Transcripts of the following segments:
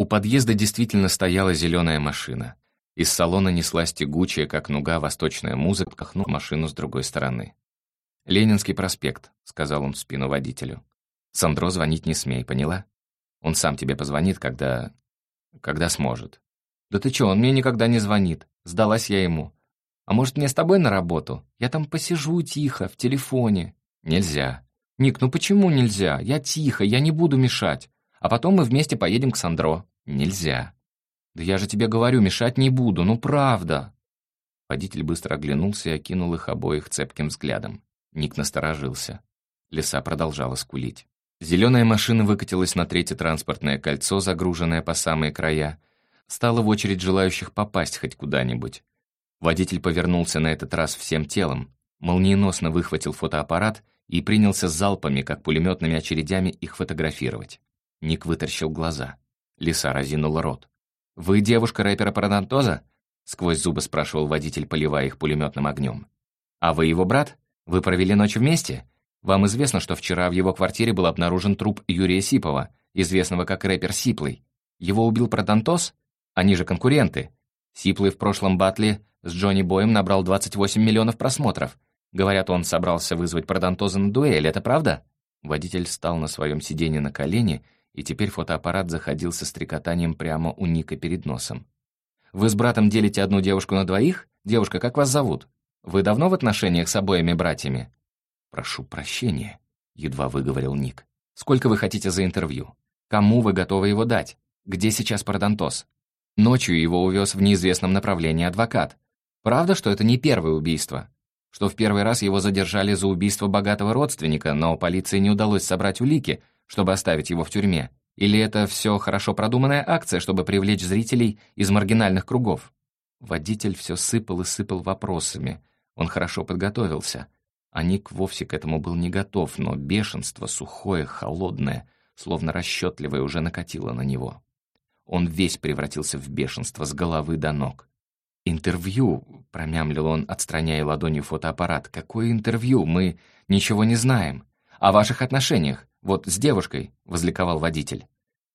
У подъезда действительно стояла зеленая машина. Из салона неслась тягучая, как нуга, восточная музыка, пахнув машину с другой стороны. «Ленинский проспект», — сказал он в спину водителю. «Сандро звонить не смей, поняла? Он сам тебе позвонит, когда... когда сможет». «Да ты чё, он мне никогда не звонит. Сдалась я ему. А может, мне с тобой на работу? Я там посижу тихо, в телефоне». «Нельзя». «Ник, ну почему нельзя? Я тихо, я не буду мешать. А потом мы вместе поедем к Сандро». «Нельзя». «Да я же тебе говорю, мешать не буду, ну правда». Водитель быстро оглянулся и окинул их обоих цепким взглядом. Ник насторожился. Лиса продолжала скулить. Зеленая машина выкатилась на третье транспортное кольцо, загруженное по самые края. Стала в очередь желающих попасть хоть куда-нибудь. Водитель повернулся на этот раз всем телом, молниеносно выхватил фотоаппарат и принялся залпами, как пулеметными очередями, их фотографировать. Ник вытаращил глаза. Лиса разинула рот. «Вы девушка рэпера Парадонтоза?» — сквозь зубы спрашивал водитель, поливая их пулеметным огнем. «А вы его брат? Вы провели ночь вместе? Вам известно, что вчера в его квартире был обнаружен труп Юрия Сипова, известного как рэпер Сиплый. Его убил Парадонтоз? Они же конкуренты. Сиплый в прошлом батле с Джонни Боем набрал 28 миллионов просмотров. Говорят, он собрался вызвать Парадонтоза на дуэль, это правда?» Водитель встал на своем сиденье на колени и теперь фотоаппарат заходил со стрекотанием прямо у Ника перед носом. «Вы с братом делите одну девушку на двоих? Девушка, как вас зовут? Вы давно в отношениях с обоими братьями?» «Прошу прощения», — едва выговорил Ник. «Сколько вы хотите за интервью? Кому вы готовы его дать? Где сейчас Парадонтос?» Ночью его увез в неизвестном направлении адвокат. Правда, что это не первое убийство? Что в первый раз его задержали за убийство богатого родственника, но полиции не удалось собрать улики, чтобы оставить его в тюрьме? Или это все хорошо продуманная акция, чтобы привлечь зрителей из маргинальных кругов? Водитель все сыпал и сыпал вопросами. Он хорошо подготовился. А Ник вовсе к этому был не готов, но бешенство, сухое, холодное, словно расчетливое, уже накатило на него. Он весь превратился в бешенство с головы до ног. «Интервью», — промямлил он, отстраняя ладонью фотоаппарат. «Какое интервью? Мы ничего не знаем. О ваших отношениях. Вот с девушкой», — возликовал водитель.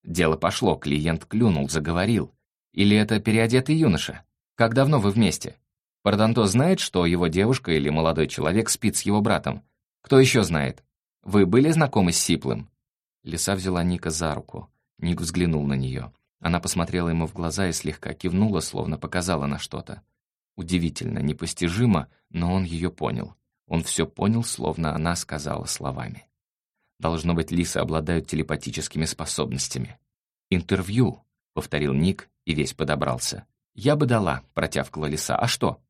Дело пошло, клиент клюнул, заговорил. Или это переодетый юноша? Как давно вы вместе? Парданто знает, что его девушка или молодой человек спит с его братом. Кто еще знает? Вы были знакомы с Сиплым?» Лиса взяла Ника за руку. Ник взглянул на нее. Она посмотрела ему в глаза и слегка кивнула, словно показала на что-то. Удивительно, непостижимо, но он ее понял. Он все понял, словно она сказала словами. Должно быть, лисы обладают телепатическими способностями. «Интервью», — повторил Ник и весь подобрался. «Я бы дала», — протявкала лиса. «А что?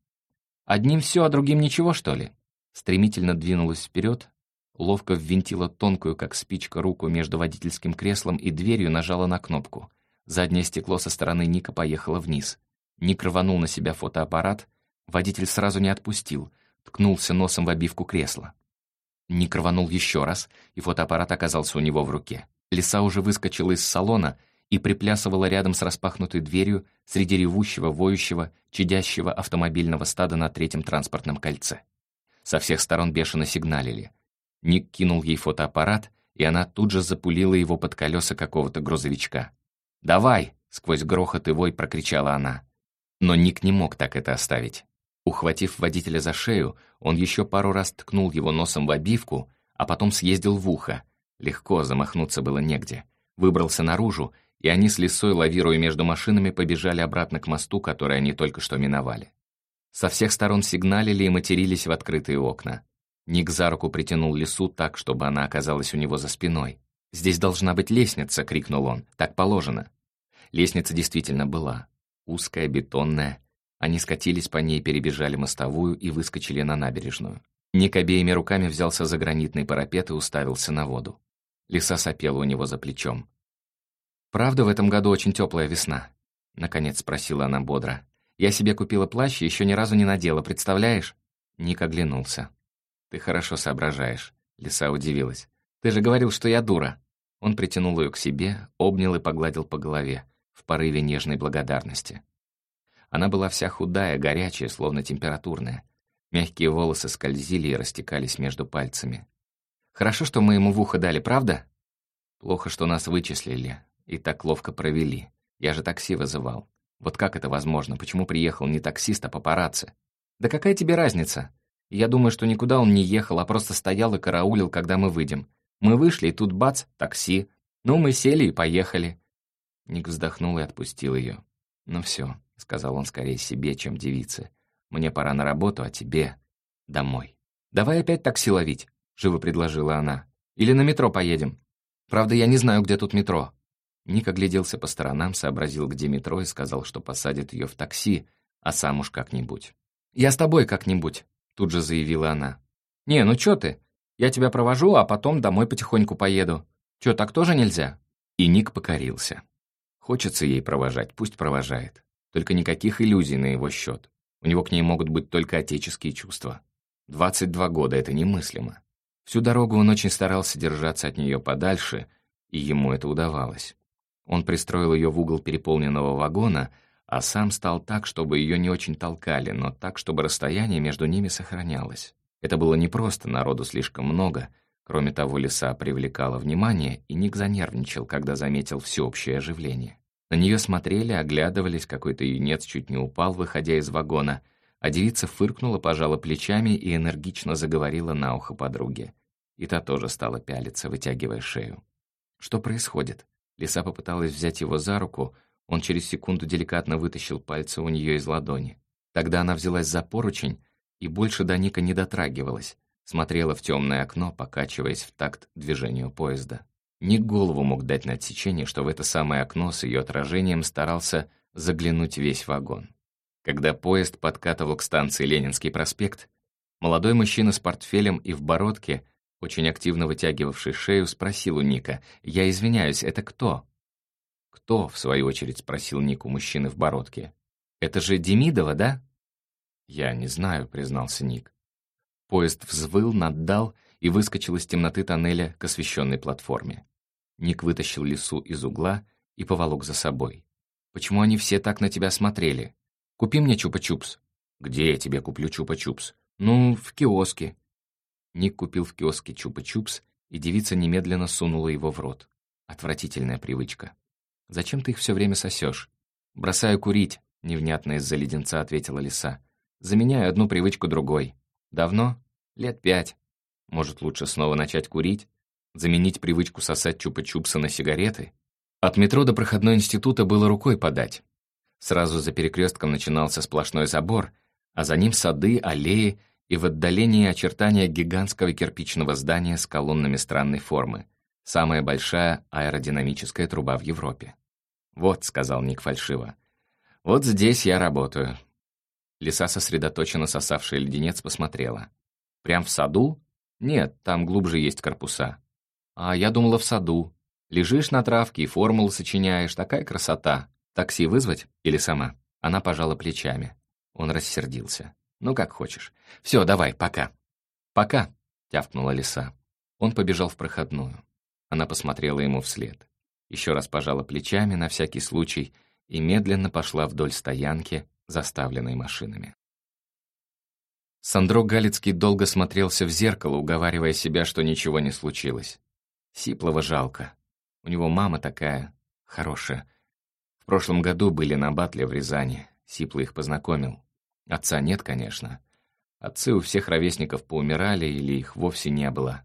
Одним все, а другим ничего, что ли?» Стремительно двинулась вперед, ловко ввинтила тонкую, как спичка, руку между водительским креслом и дверью нажала на кнопку. Заднее стекло со стороны Ника поехало вниз. Ник рванул на себя фотоаппарат, водитель сразу не отпустил, ткнулся носом в обивку кресла. Ник рванул еще раз, и фотоаппарат оказался у него в руке. Лиса уже выскочила из салона и приплясывала рядом с распахнутой дверью среди ревущего, воющего, чадящего автомобильного стада на третьем транспортном кольце. Со всех сторон бешено сигналили. Ник кинул ей фотоаппарат, и она тут же запулила его под колеса какого-то грузовичка. «Давай!» — сквозь грохот и вой прокричала она. Но Ник не мог так это оставить. Ухватив водителя за шею, он еще пару раз ткнул его носом в обивку, а потом съездил в ухо. Легко, замахнуться было негде. Выбрался наружу, и они с лесой, лавируя между машинами, побежали обратно к мосту, который они только что миновали. Со всех сторон сигналили и матерились в открытые окна. Ник за руку притянул лесу так, чтобы она оказалась у него за спиной. «Здесь должна быть лестница!» — крикнул он. «Так положено!» Лестница действительно была. Узкая, бетонная, они скатились по ней, перебежали мостовую и выскочили на набережную. Ник обеими руками взялся за гранитный парапет и уставился на воду. Лиса сопела у него за плечом. «Правда, в этом году очень теплая весна?» Наконец спросила она бодро. «Я себе купила плащ и еще ни разу не надела, представляешь?» Ник оглянулся. «Ты хорошо соображаешь», — Лиса удивилась. «Ты же говорил, что я дура». Он притянул ее к себе, обнял и погладил по голове, в порыве нежной благодарности. Она была вся худая, горячая, словно температурная. Мягкие волосы скользили и растекались между пальцами. «Хорошо, что мы ему в ухо дали, правда?» «Плохо, что нас вычислили и так ловко провели. Я же такси вызывал. Вот как это возможно? Почему приехал не таксист, а папарацци? Да какая тебе разница? Я думаю, что никуда он не ехал, а просто стоял и караулил, когда мы выйдем. Мы вышли, и тут бац, такси. Ну, мы сели и поехали. Ник вздохнул и отпустил ее. «Ну все», — сказал он скорее себе, чем девице. «Мне пора на работу, а тебе — домой». «Давай опять такси ловить», — живо предложила она. «Или на метро поедем. Правда, я не знаю, где тут метро». Ник огляделся по сторонам, сообразил, где метро, и сказал, что посадит ее в такси, а сам уж как-нибудь. «Я с тобой как-нибудь», — тут же заявила она. «Не, ну чё ты? Я тебя провожу, а потом домой потихоньку поеду. Чё, так тоже нельзя?» И Ник покорился. Хочется ей провожать, пусть провожает. Только никаких иллюзий на его счет. У него к ней могут быть только отеческие чувства. 22 года — это немыслимо. Всю дорогу он очень старался держаться от нее подальше, и ему это удавалось. Он пристроил ее в угол переполненного вагона, а сам стал так, чтобы ее не очень толкали, но так, чтобы расстояние между ними сохранялось. Это было непросто, народу слишком много. Кроме того, леса привлекала внимание, и Ник занервничал, когда заметил всеобщее оживление. На нее смотрели, оглядывались, какой-то юнец чуть не упал, выходя из вагона, а девица фыркнула, пожала плечами и энергично заговорила на ухо подруге. И та тоже стала пялиться, вытягивая шею. Что происходит? Лиса попыталась взять его за руку, он через секунду деликатно вытащил пальцы у нее из ладони. Тогда она взялась за поручень и больше до Ника не дотрагивалась, смотрела в темное окно, покачиваясь в такт движению поезда. Ник голову мог дать на отсечение, что в это самое окно с ее отражением старался заглянуть весь вагон. Когда поезд подкатывал к станции Ленинский проспект, молодой мужчина с портфелем и в бородке очень активно вытягивавший шею, спросил у Ника, «Я извиняюсь, это кто?» «Кто?» — в свою очередь спросил Ник у мужчины в бородке. «Это же Демидова, да?» «Я не знаю», — признался Ник. Поезд взвыл, наддал и выскочил из темноты тоннеля к освещенной платформе. Ник вытащил лису из угла и поволок за собой. «Почему они все так на тебя смотрели? Купи мне чупа-чупс». «Где я тебе куплю чупа-чупс?» «Ну, в киоске». Ник купил в киоске чупа-чупс, и девица немедленно сунула его в рот. Отвратительная привычка. «Зачем ты их все время сосешь?» «Бросаю курить», — невнятно из-за леденца ответила лиса. «Заменяю одну привычку другой». «Давно?» «Лет пять». «Может, лучше снова начать курить? Заменить привычку сосать чупа-чупсы на сигареты?» От метро до проходной института было рукой подать. Сразу за перекрестком начинался сплошной забор, а за ним сады, аллеи и в отдалении очертания гигантского кирпичного здания с колоннами странной формы, самая большая аэродинамическая труба в Европе. «Вот», — сказал Ник фальшиво, — «вот здесь я работаю». Лиса, сосредоточенно сосавшая леденец, посмотрела. «Прям в саду? Нет, там глубже есть корпуса». «А я думала, в саду. Лежишь на травке и формулы сочиняешь, такая красота. Такси вызвать или сама?» Она пожала плечами. Он рассердился. Ну, как хочешь. Все, давай, пока». «Пока», — тявкнула лиса. Он побежал в проходную. Она посмотрела ему вслед. Еще раз пожала плечами на всякий случай и медленно пошла вдоль стоянки, заставленной машинами. Сандро Галицкий долго смотрелся в зеркало, уговаривая себя, что ничего не случилось. Сиплова жалко. У него мама такая, хорошая. В прошлом году были на батле в Рязани. Сипла их познакомил. Отца нет, конечно. Отцы у всех ровесников поумирали или их вовсе не было.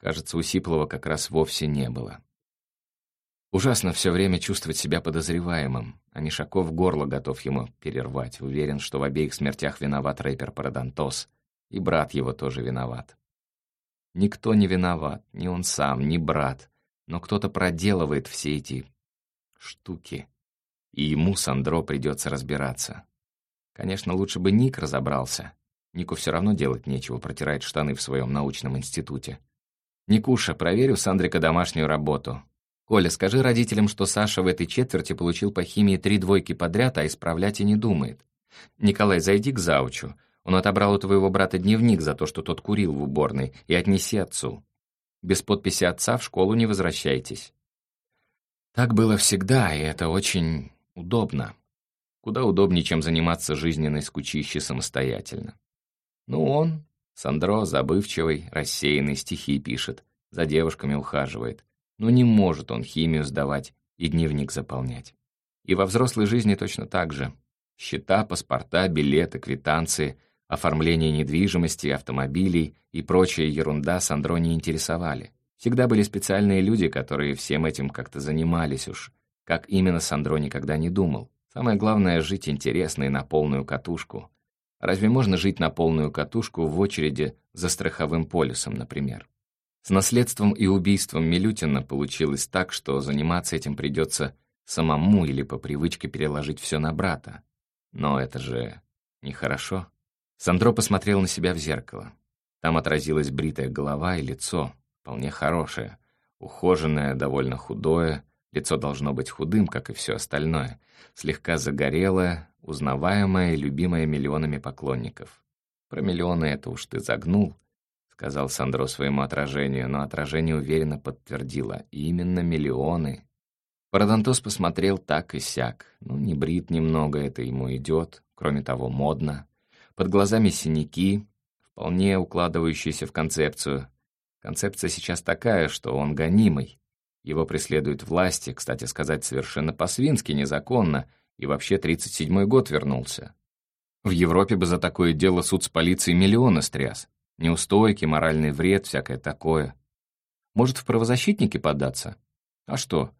Кажется, у Сиплова как раз вовсе не было. Ужасно все время чувствовать себя подозреваемым, а Нишаков горло готов ему перервать, уверен, что в обеих смертях виноват рэпер Парадонтос, и брат его тоже виноват. Никто не виноват, ни он сам, ни брат, но кто-то проделывает все эти штуки, и ему, Сандро, придется разбираться. Конечно, лучше бы Ник разобрался. Нику все равно делать нечего, протирает штаны в своем научном институте. «Никуша, проверю Сандрика домашнюю работу. Коля, скажи родителям, что Саша в этой четверти получил по химии три двойки подряд, а исправлять и не думает. Николай, зайди к заучу. Он отобрал у твоего брата дневник за то, что тот курил в уборной, и отнеси отцу. Без подписи отца в школу не возвращайтесь». Так было всегда, и это очень удобно. Куда удобнее, чем заниматься жизненной скучищей самостоятельно. Ну, он, Сандро, забывчивый, рассеянный, стихи пишет, за девушками ухаживает. Но не может он химию сдавать и дневник заполнять. И во взрослой жизни точно так же. Счета, паспорта, билеты, квитанции, оформление недвижимости, автомобилей и прочая ерунда Сандро не интересовали. Всегда были специальные люди, которые всем этим как-то занимались уж. Как именно Сандро никогда не думал. Самое главное — жить интересно и на полную катушку. Разве можно жить на полную катушку в очереди за страховым полюсом, например? С наследством и убийством Милютина получилось так, что заниматься этим придется самому или по привычке переложить все на брата. Но это же нехорошо. Сандро посмотрел на себя в зеркало. Там отразилась бритая голова и лицо, вполне хорошее, ухоженное, довольно худое, лицо должно быть худым, как и все остальное, слегка загорелое, узнаваемое и любимое миллионами поклонников. Про миллионы это уж ты загнул — сказал Сандро своему отражению, но отражение уверенно подтвердило. Именно миллионы. Парадонтос посмотрел так и сяк. Ну, не брит немного, это ему идет. Кроме того, модно. Под глазами синяки, вполне укладывающиеся в концепцию. Концепция сейчас такая, что он гонимый. Его преследуют власти, кстати сказать, совершенно по-свински, незаконно, и вообще 37-й год вернулся. В Европе бы за такое дело суд с полицией миллионы стряс. Неустойки, моральный вред, всякое такое. Может, в правозащитники податься? А что?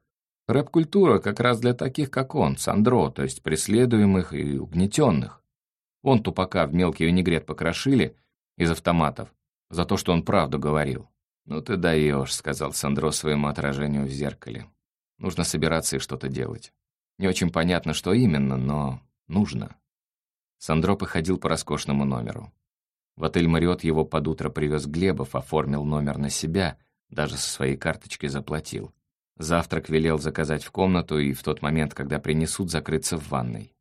Рэп-культура как раз для таких, как он, Сандро, то есть преследуемых и угнетенных. Он тупака в мелкий винегрет покрошили из автоматов за то, что он правду говорил. «Ну ты даешь», — сказал Сандро своему отражению в зеркале. «Нужно собираться и что-то делать. Не очень понятно, что именно, но нужно». Сандро походил по роскошному номеру. В отель «Мариот» его под утро привез Глебов, оформил номер на себя, даже со своей карточки заплатил. Завтрак велел заказать в комнату и в тот момент, когда принесут, закрыться в ванной.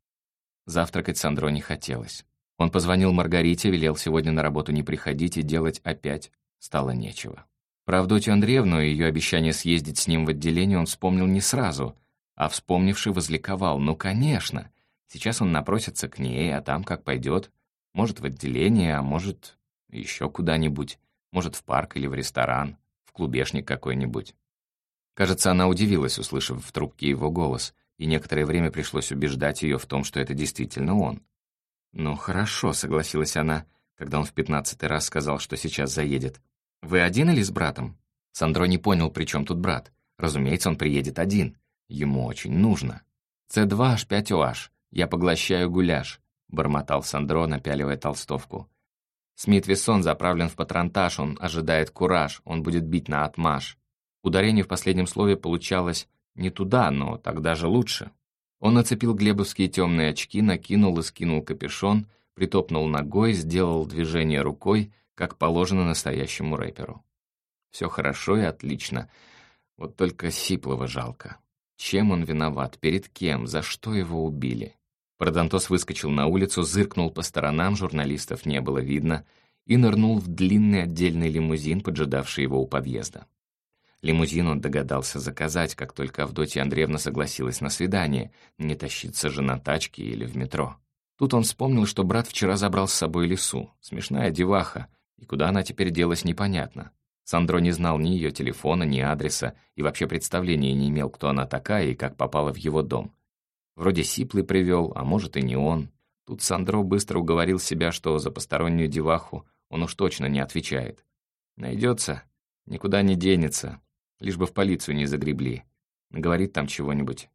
Завтракать Сандро не хотелось. Он позвонил Маргарите, велел сегодня на работу не приходить и делать опять стало нечего. Про Авдотью Андреевну и ее обещание съездить с ним в отделение он вспомнил не сразу, а вспомнивший возликовал. Ну, конечно, сейчас он напросится к ней, а там как пойдет, может, в отделение, а может, еще куда-нибудь. Может, в парк или в ресторан, в клубешник какой-нибудь. Кажется, она удивилась, услышав в трубке его голос, и некоторое время пришлось убеждать ее в том, что это действительно он. «Ну, хорошо», — согласилась она, когда он в пятнадцатый раз сказал, что сейчас заедет. «Вы один или с братом?» Сандро не понял, при чем тут брат. Разумеется, он приедет один. Ему очень нужно. С2H5OH. Я поглощаю гуляш. — бормотал Сандро, напяливая толстовку. Смит Вессон заправлен в патронтаж, он ожидает кураж, он будет бить на отмаш. Ударение в последнем слове получалось не туда, но тогда же лучше. Он нацепил глебовские темные очки, накинул и скинул капюшон, притопнул ногой, сделал движение рукой, как положено настоящему рэперу. Все хорошо и отлично, вот только Сиплова жалко. Чем он виноват, перед кем, за что его убили? Продантос выскочил на улицу, зыркнул по сторонам, журналистов не было видно, и нырнул в длинный отдельный лимузин, поджидавший его у подъезда. Лимузин он догадался заказать, как только Авдотья Андреевна согласилась на свидание, не тащиться же на тачке или в метро. Тут он вспомнил, что брат вчера забрал с собой лесу, смешная деваха, и куда она теперь делась, непонятно. Сандро не знал ни ее телефона, ни адреса, и вообще представления не имел, кто она такая и как попала в его дом. Вроде Сиплый привел, а может и не он. Тут Сандро быстро уговорил себя, что за постороннюю деваху он уж точно не отвечает. Найдется, никуда не денется, лишь бы в полицию не загребли. Говорит там чего-нибудь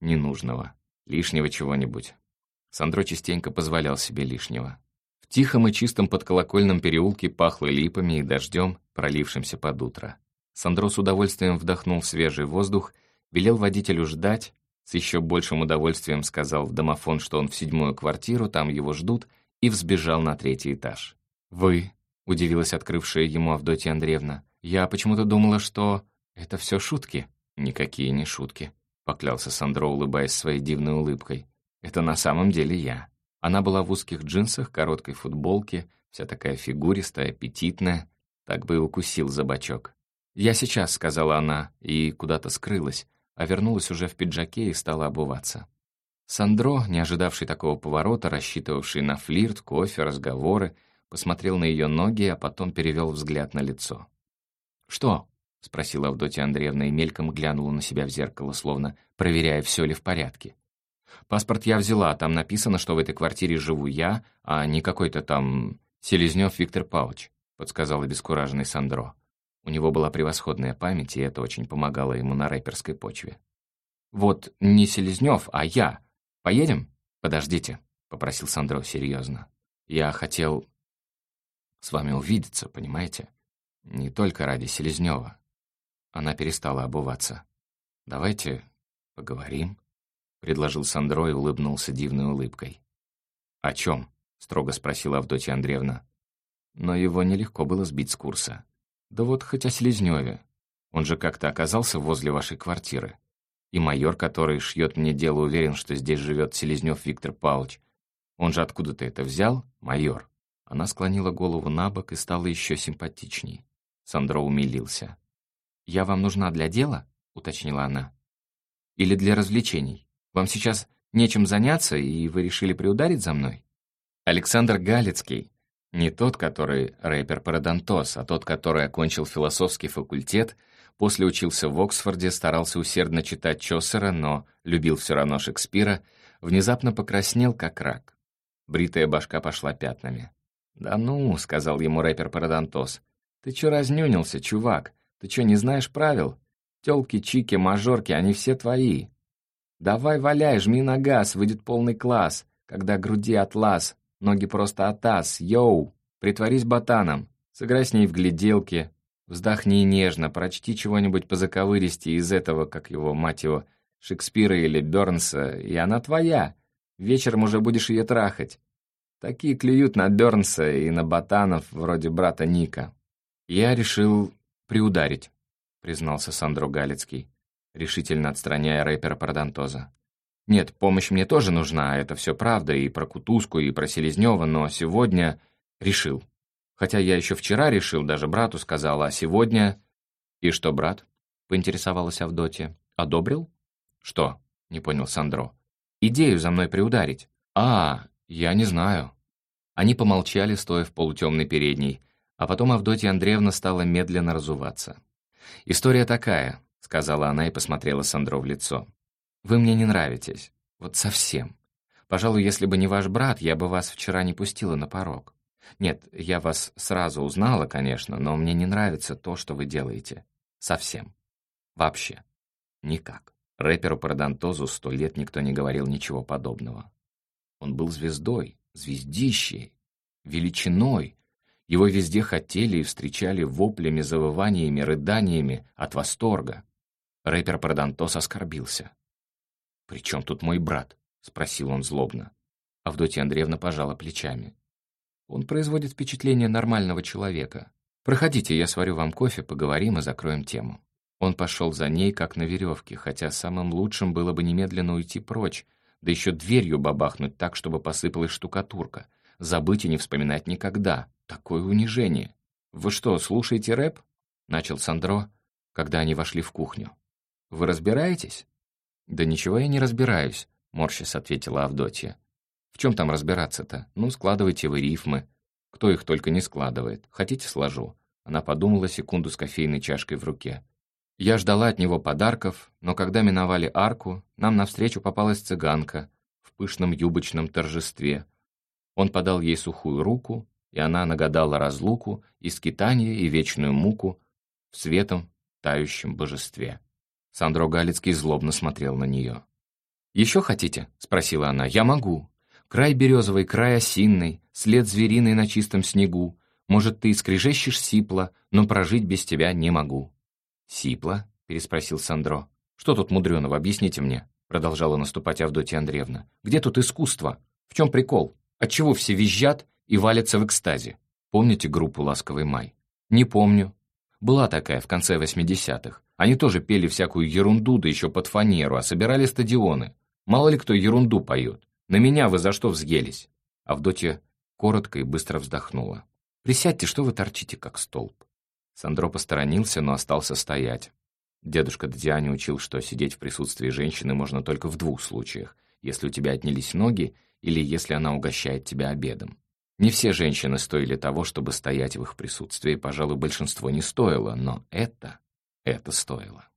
ненужного, лишнего чего-нибудь. Сандро частенько позволял себе лишнего. В тихом и чистом подколокольном переулке пахло липами и дождем, пролившимся под утро. Сандро с удовольствием вдохнул свежий воздух, велел водителю ждать, с еще большим удовольствием сказал в домофон, что он в седьмую квартиру, там его ждут, и взбежал на третий этаж. «Вы?» — удивилась открывшая ему Авдотья Андреевна. «Я почему-то думала, что это все шутки». «Никакие не шутки», — поклялся Сандро, улыбаясь своей дивной улыбкой. «Это на самом деле я». Она была в узких джинсах, короткой футболке, вся такая фигуристая, аппетитная, так бы и укусил за бочок. «Я сейчас», — сказала она, и куда-то скрылась, а вернулась уже в пиджаке и стала обуваться. Сандро, не ожидавший такого поворота, рассчитывавший на флирт, кофе, разговоры, посмотрел на ее ноги, а потом перевел взгляд на лицо. «Что?» — спросила Авдотья Андреевна и мельком глянула на себя в зеркало, словно проверяя, все ли в порядке. Паспорт я взяла, там написано, что в этой квартире живу я, а не какой-то там Селезнев Виктор Павлович», — подсказал обескураженный Сандро. У него была превосходная память, и это очень помогало ему на рэперской почве. «Вот не Селезнев, а я. Поедем?» «Подождите», — попросил Сандро серьезно. «Я хотел с вами увидеться, понимаете? Не только ради Селезнева». Она перестала обуваться. «Давайте поговорим», — предложил Сандро и улыбнулся дивной улыбкой. «О чем?» — строго спросила Авдотья Андреевна. Но его нелегко было сбить с курса. «Да вот хоть о Селезневе. Он же как-то оказался возле вашей квартиры. И майор, который шьет мне дело, уверен, что здесь живет Селезнев Виктор Павлович. Он же откуда-то это взял, майор?» Она склонила голову на бок и стала еще симпатичней. Сандро умилился. «Я вам нужна для дела?» — уточнила она. «Или для развлечений? Вам сейчас нечем заняться, и вы решили приударить за мной?» Александр Галицкий, не тот, который рэпер Парадонтос, а тот, который окончил философский факультет, после учился в Оксфорде, старался усердно читать Чосера, но любил все равно Шекспира, внезапно покраснел, как рак. Бритая башка пошла пятнами. «Да ну», — сказал ему рэпер Парадонтос, — «ты чё разнюнился, чувак? Ты чё, не знаешь правил? Тёлки, чики, мажорки, они все твои. Давай валяй, жми на газ, выйдет полный класс, когда груди атлас, Ноги просто атас, йоу! Притворись ботаном, сыграй с ней в гляделки, вздохни нежно, прочти чего-нибудь по заковыристи из этого, как его, мать его, Шекспира или Бёрнса, и она твоя. Вечером уже будешь ее трахать. Такие клюют на Бёрнса и на ботанов, вроде брата Ника. Я решил приударить, признался Сандро Галицкий, решительно отстраняя рэпера Парадонтоза. Нет, помощь мне тоже нужна, это все правда, и про Кутузку, и про Селезнева, но сегодня решил. Хотя я еще вчера решил, даже брату сказал, а сегодня... И что, брат? Поинтересовалась Авдотья. Одобрил? Что? Не понял Сандро. Идею за мной приударить. А, я не знаю. Они помолчали, стоя в полутемной передней, а потом Авдотья Андреевна стала медленно разуваться. «История такая», — сказала она и посмотрела Сандро в лицо. Вы мне не нравитесь. Вот совсем. Пожалуй, если бы не ваш брат, я бы вас вчера не пустила на порог. Нет, я вас сразу узнала, конечно, но мне не нравится то, что вы делаете. Совсем. Вообще. Никак. Рэперу Парадонтозу сто лет никто не говорил ничего подобного. Он был звездой, звездищей, величиной. Его везде хотели и встречали воплями, завываниями, рыданиями от восторга. Рэпер Парадонтос оскорбился. «При чем тут мой брат?» — спросил он злобно. Авдотья Андреевна пожала плечами. «Он производит впечатление нормального человека. Проходите, я сварю вам кофе, поговорим и закроем тему». Он пошел за ней, как на веревке, хотя самым лучшим было бы немедленно уйти прочь, да еще дверью бабахнуть так, чтобы посыпалась штукатурка. Забыть и не вспоминать никогда. Такое унижение. «Вы что, слушаете рэп?» — начал Сандро, когда они вошли в кухню. «Вы разбираетесь?» «Да ничего я не разбираюсь», — морщис ответила Авдотья. «В чем там разбираться-то? Ну, складывайте вы рифмы. Кто их только не складывает. Хотите, сложу?» Она подумала секунду с кофейной чашкой в руке. Я ждала от него подарков, но когда миновали арку, нам навстречу попалась цыганка в пышном юбочном торжестве. Он подал ей сухую руку, и она нагадала разлуку и скитание, и вечную муку в светом тающем божестве. Сандро Галицкий злобно смотрел на нее. «Еще хотите?» — спросила она. «Я могу. Край березовый, край осинный, след звериный на чистом снегу. Может, ты скрежещешь сипло, но прожить без тебя не могу». «Сипло?» — переспросил Сандро. «Что тут мудреного, объясните мне?» — продолжала наступать Авдотья Андреевна. «Где тут искусство? В чем прикол? Отчего все визжат и валятся в экстазе? Помните группу «Ласковый май»?» «Не помню. Была такая в конце 80-х. Они тоже пели всякую ерунду, да еще под фанеру, а собирали стадионы. Мало ли кто ерунду поет. На меня вы за что взъелись?» Авдотья коротко и быстро вздохнула. «Присядьте, что вы торчите, как столб?» Сандро посторонился, но остался стоять. Дедушка Дадиане учил, что сидеть в присутствии женщины можно только в двух случаях, если у тебя отнялись ноги или если она угощает тебя обедом. Не все женщины стоили того, чтобы стоять в их присутствии, пожалуй, большинство не стоило, но это это стоило.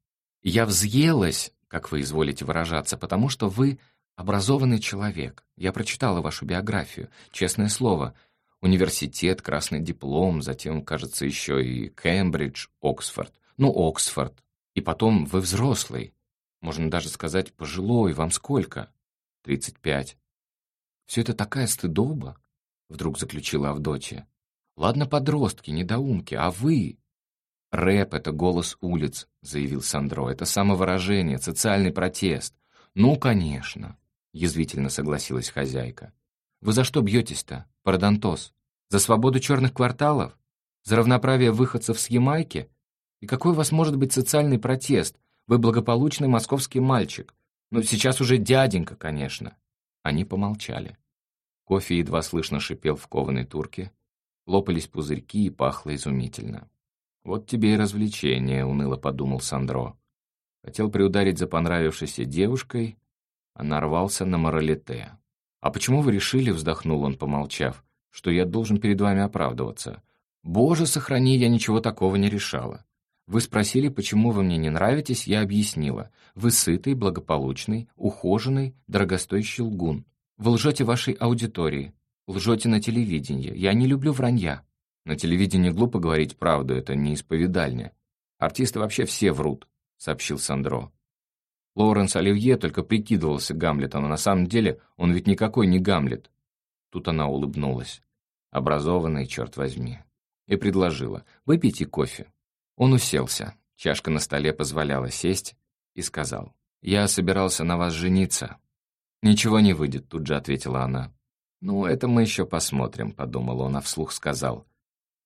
Я взъелась, как вы изволите выражаться, потому что вы Образованный человек. Я прочитала вашу биографию. Честное слово. Университет, красный диплом, затем, кажется, еще и Кембридж, Оксфорд. Ну, Оксфорд. И потом вы взрослый. Можно даже сказать, пожилой. Вам сколько? Тридцать пять. Все это такая стыдоба, вдруг заключила Авдотья. Ладно, подростки, недоумки, а вы? Рэп — это голос улиц, заявил Сандро. Это самовыражение, социальный протест. Ну, конечно, язвительно согласилась хозяйка. Вы за что бьетесь-то, парадонтос? За свободу черных кварталов? За равноправие выходцев с Ямайки? И какой у вас может быть социальный протест? Вы благополучный московский мальчик. Ну, сейчас уже дяденька, конечно. Они помолчали. Кофе едва слышно шипел в кованой турке, лопались пузырьки и пахло изумительно. «Вот тебе и развлечение», — уныло подумал Сандро. Хотел приударить за понравившейся девушкой, а нарвался на моралите. «А почему вы решили, — вздохнул он, помолчав, — что я должен перед вами оправдываться? Боже, сохрани, я ничего такого не решала. Вы спросили, почему вы мне не нравитесь, я объяснила. Вы сытый, благополучный, ухоженный, дорогостоящий лгун. Вы лжете вашей аудитории, лжете на телевидении. Я не люблю вранья. На телевидении глупо говорить правду, это не исповедальня. Артисты вообще все врут, сообщил Сандро. Лоуренс Оливье только прикидывался Гамлетом, но на самом деле он ведь никакой не Гамлет. Тут она улыбнулась. Образованный, черт возьми. И предложила, выпейте кофе. Он уселся, чашка на столе позволяла сесть, и сказал, «Я собирался на вас жениться». «Ничего не выйдет», — тут же ответила она. «Ну, это мы еще посмотрим», — подумал он, а вслух сказал.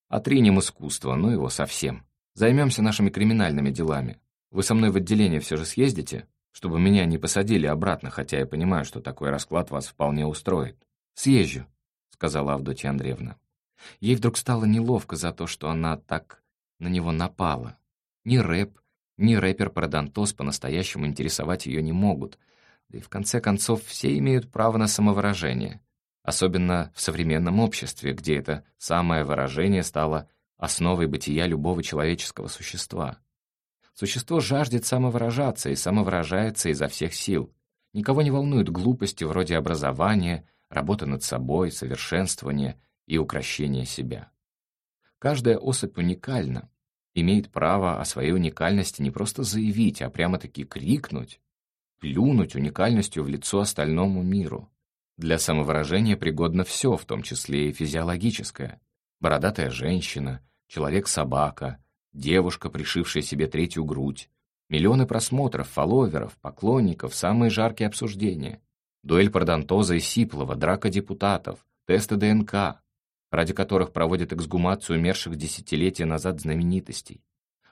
«Отринем искусство, ну его совсем. Займемся нашими криминальными делами. Вы со мной в отделение все же съездите, чтобы меня не посадили обратно, хотя я понимаю, что такой расклад вас вполне устроит». «Съезжу», — сказала Авдотья Андреевна. Ей вдруг стало неловко за то, что она так на него напала. Ни рэп, ни рэпер Парадонтос по-настоящему интересовать ее не могут — да и в конце концов все имеют право на самовыражение, особенно в современном обществе, где это самое выражение стало основой бытия любого человеческого существа. Существо жаждет самовыражаться и самовыражается изо всех сил. Никого не волнуют глупости вроде образования, работы над собой, совершенствования и укращения себя. Каждая особь уникальна, имеет право о своей уникальности не просто заявить, а прямо-таки крикнуть плюнуть уникальностью в лицо остальному миру. Для самовыражения пригодно все, в том числе и физиологическое. Бородатая женщина, человек-собака, девушка, пришившая себе третью грудь, миллионы просмотров, фолловеров, поклонников, самые жаркие обсуждения. Дуэль Парадонтоза и Сиплова, драка депутатов, тесты ДНК, ради которых проводят эксгумацию умерших десятилетия назад знаменитостей.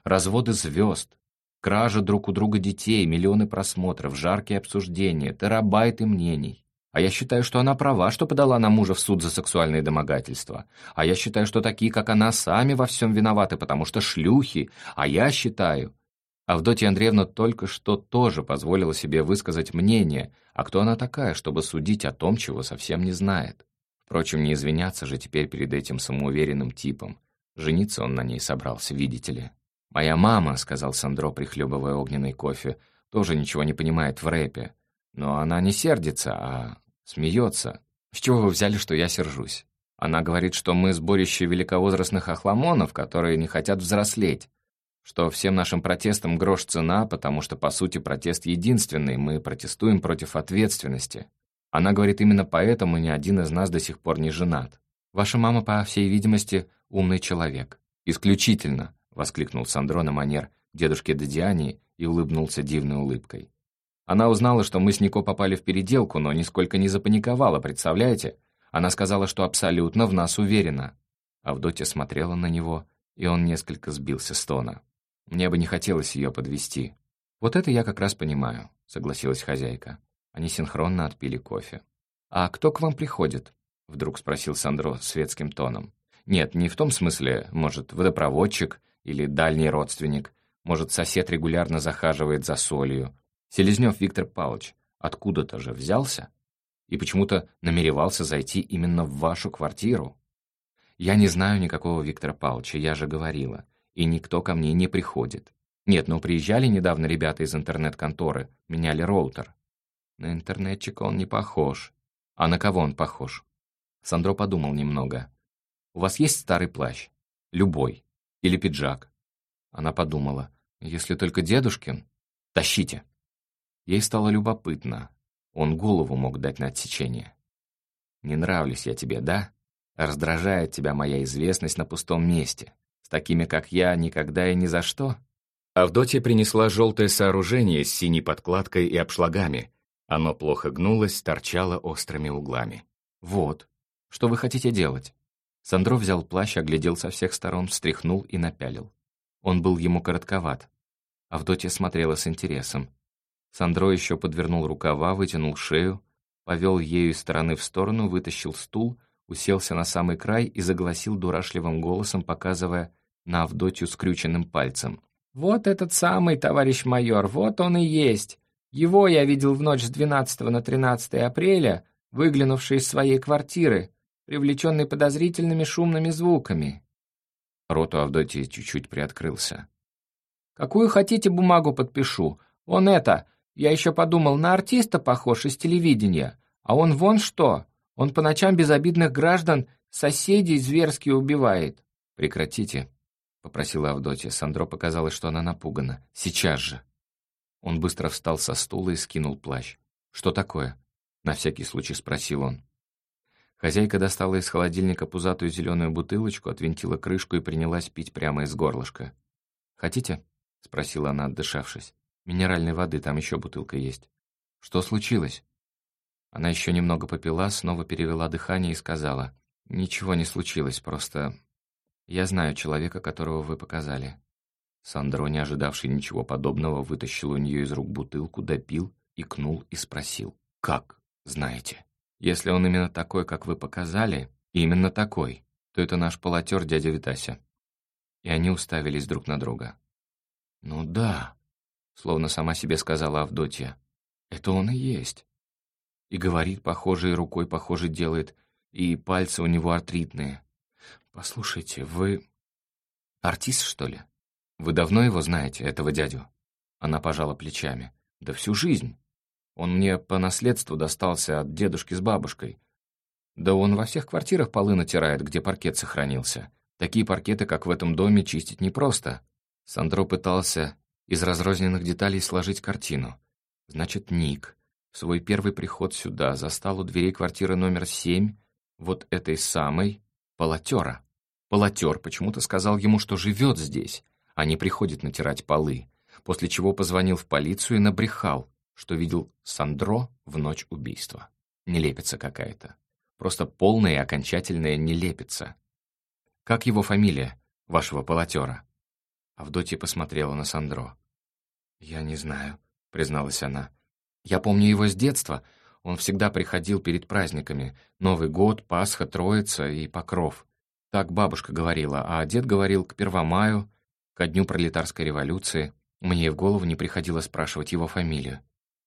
Разводы звезд, Кража друг у друга детей, миллионы просмотров, жаркие обсуждения, терабайты мнений. А я считаю, что она права, что подала на мужа в суд за сексуальные домогательства. А я считаю, что такие, как она, сами во всем виноваты, потому что шлюхи. А я считаю... Авдотья Андреевна только что тоже позволила себе высказать мнение, а кто она такая, чтобы судить о том, чего совсем не знает. Впрочем, не извиняться же теперь перед этим самоуверенным типом. Жениться он на ней собрался, видите ли. «Моя мама», — сказал Сандро, прихлебывая огненный кофе, «тоже ничего не понимает в рэпе. Но она не сердится, а смеется. С чего вы взяли, что я сержусь? Она говорит, что мы сборище великовозрастных охламонов, которые не хотят взрослеть, что всем нашим протестам грош цена, потому что, по сути, протест единственный, мы протестуем против ответственности. Она говорит, именно поэтому ни один из нас до сих пор не женат. Ваша мама, по всей видимости, умный человек. Исключительно. — воскликнул Сандро на манер дедушки Дадиани и улыбнулся дивной улыбкой. Она узнала, что мы с Нико попали в переделку, но нисколько не запаниковала, представляете? Она сказала, что абсолютно в нас уверена. Авдотья смотрела на него, и он несколько сбился с тона. Мне бы не хотелось ее подвести. «Вот это я как раз понимаю», — согласилась хозяйка. Они синхронно отпили кофе. «А кто к вам приходит?» — вдруг спросил Сандро светским тоном. «Нет, не в том смысле, может, водопроводчик или дальний родственник. Может, сосед регулярно захаживает за солью. Селезнев Виктор Павлович откуда-то же взялся и почему-то намеревался зайти именно в вашу квартиру. Я не знаю никакого Виктора Павловича, я же говорила, и никто ко мне не приходит. Нет, ну приезжали недавно ребята из интернет-конторы, меняли роутер. На интернетчика он не похож. А на кого он похож? Сандро подумал немного. «У вас есть старый плащ? Любой. Или пиджак?» Она подумала. «Если только дедушкин, тащите». Ей стало любопытно. Он голову мог дать на отсечение. «Не нравлюсь я тебе, да? Раздражает тебя моя известность на пустом месте. С такими, как я, никогда и ни за что?» Авдотья принесла желтое сооружение с синей подкладкой и обшлагами. Оно плохо гнулось, торчало острыми углами. «Вот. Что вы хотите делать?» Сандро взял плащ, оглядел со всех сторон, встряхнул и напялил. Он был ему коротковат. Авдотья смотрела с интересом. Сандро еще подвернул рукава, вытянул шею, повел ею из стороны в сторону, вытащил стул, уселся на самый край и загласил дурашливым голосом, показывая на Авдотью скрюченным пальцем. «Вот этот самый, товарищ майор, вот он и есть. Его я видел в ночь с 12 на 13 апреля, выглянувший из своей квартиры, привлеченный подозрительными шумными звуками». Рот у Авдотьи чуть-чуть приоткрылся. «Какую хотите бумагу подпишу? Он это, я еще подумал, на артиста похож из телевидения. А он вон что. Он по ночам безобидных граждан соседей зверски убивает. Прекратите, попросила Авдотья. Сандро показалось, что она напугана. Сейчас же. Он быстро встал со стула и скинул плащ. «Что такое?» — на всякий случай спросил он. Хозяйка достала из холодильника пузатую зеленую бутылочку, отвинтила крышку и принялась пить прямо из горлышка. «Хотите?» — спросила она, отдышавшись. Минеральной воды, там еще бутылка есть. Что случилось?» Она еще немного попила, снова перевела дыхание и сказала. «Ничего не случилось, просто... Я знаю человека, которого вы показали». Сандро, не ожидавший ничего подобного, вытащил у нее из рук бутылку, допил, икнул и спросил. «Как? Знаете? Если он именно такой, как вы показали, именно такой, то это наш полотер дядя Витася». И они уставились друг на друга. «Ну да», словно сама себе сказала Авдотья. «Это он и есть». И говорит, похоже, и рукой, похоже, делает, и пальцы у него артритные. «Послушайте, вы... артист, что ли? Вы давно его знаете, этого дядю?» Она пожала плечами. «Да всю жизнь. Он мне по наследству достался от дедушки с бабушкой. Да он во всех квартирах полы натирает, где паркет сохранился. Такие паркеты, как в этом доме, чистить непросто». Сандро пытался из разрозненных деталей сложить картину. Значит, Ник в свой первый приход сюда застал у дверей квартиры номер семь вот этой самой полотера. Полотер почему-то сказал ему, что живет здесь, а не приходит натирать полы, после чего позвонил в полицию и набрехал, что видел Сандро в ночь убийства. Нелепица какая-то. Просто полная и окончательная нелепица. Как его фамилия, вашего полотера? Авдотья посмотрела на Сандро. «Я не знаю», — призналась она. «Я помню его с детства. Он всегда приходил перед праздниками. Новый год, Пасха, Троица и Покров. Так бабушка говорила, а дед говорил к Первомаю, ко дню пролетарской революции. Мне в голову не приходило спрашивать его фамилию.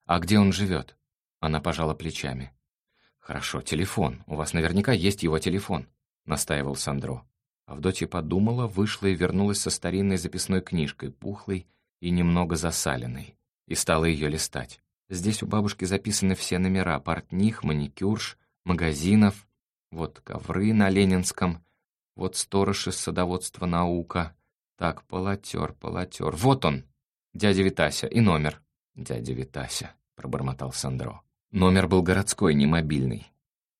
«А где он живет?» Она пожала плечами. «Хорошо, телефон. У вас наверняка есть его телефон», — настаивал Сандро. Авдотья подумала, вышла и вернулась со старинной записной книжкой, пухлой и немного засаленной, и стала ее листать. Здесь у бабушки записаны все номера портних, маникюрш, магазинов, вот ковры на Ленинском, вот сторож из садоводства «Наука». Так, полотер, полотер. Вот он, дядя Витася, и номер. Дядя Витася, пробормотал Сандро. Номер был городской, не мобильный.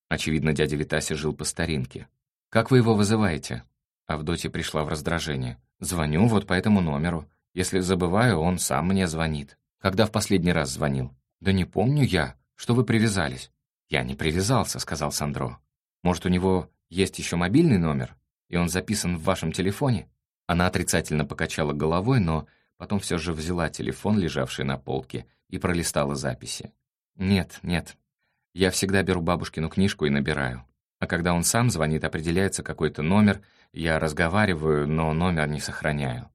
Очевидно, дядя Витася жил по старинке. «Как вы его вызываете?» Авдотья пришла в раздражение. «Звоню вот по этому номеру. Если забываю, он сам мне звонит. Когда в последний раз звонил?» «Да не помню я. Что вы привязались?» «Я не привязался», — сказал Сандро. «Может, у него есть еще мобильный номер, и он записан в вашем телефоне?» Она отрицательно покачала головой, но потом все же взяла телефон, лежавший на полке, и пролистала записи. «Нет, нет. Я всегда беру бабушкину книжку и набираю. А когда он сам звонит, определяется какой-то номер, я разговариваю, но номер не сохраняю.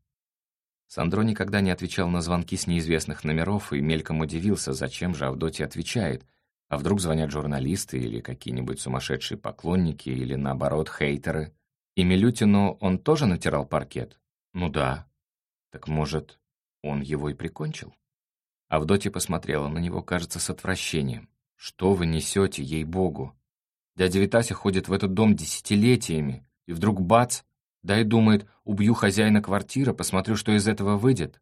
Сандро никогда не отвечал на звонки с неизвестных номеров и мельком удивился, зачем же Авдотья отвечает. А вдруг звонят журналисты или какие-нибудь сумасшедшие поклонники, или, наоборот, хейтеры. И Милютину он тоже натирал паркет? Ну да. Так может, он его и прикончил? Авдотья посмотрела на него, кажется, с отвращением. «Что вы несете, ей-богу? Дядя Витася ходит в этот дом десятилетиями, и вдруг бац, да и думает, убью хозяина квартиры, посмотрю, что из этого выйдет.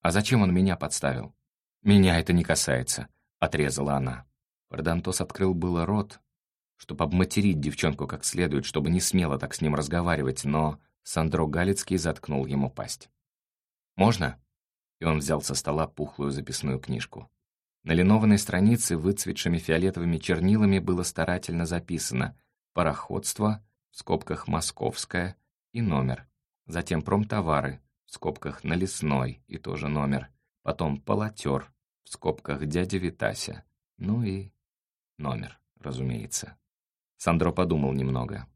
А зачем он меня подставил? Меня это не касается, отрезала она. Продантос открыл было рот, чтобы обматерить девчонку как следует, чтобы не смело так с ним разговаривать, но Сандро Галицкий заткнул ему пасть. «Можно?» И он взял со стола пухлую записную книжку. На линованной странице выцветшими фиолетовыми чернилами было старательно записано «Пароходство», в скобках «Московское» и номер. Затем «Промтовары», в скобках «Налесной» и тоже номер. Потом «Полотер», в скобках «Дядя Витася». Ну и номер, разумеется. Сандро подумал немного.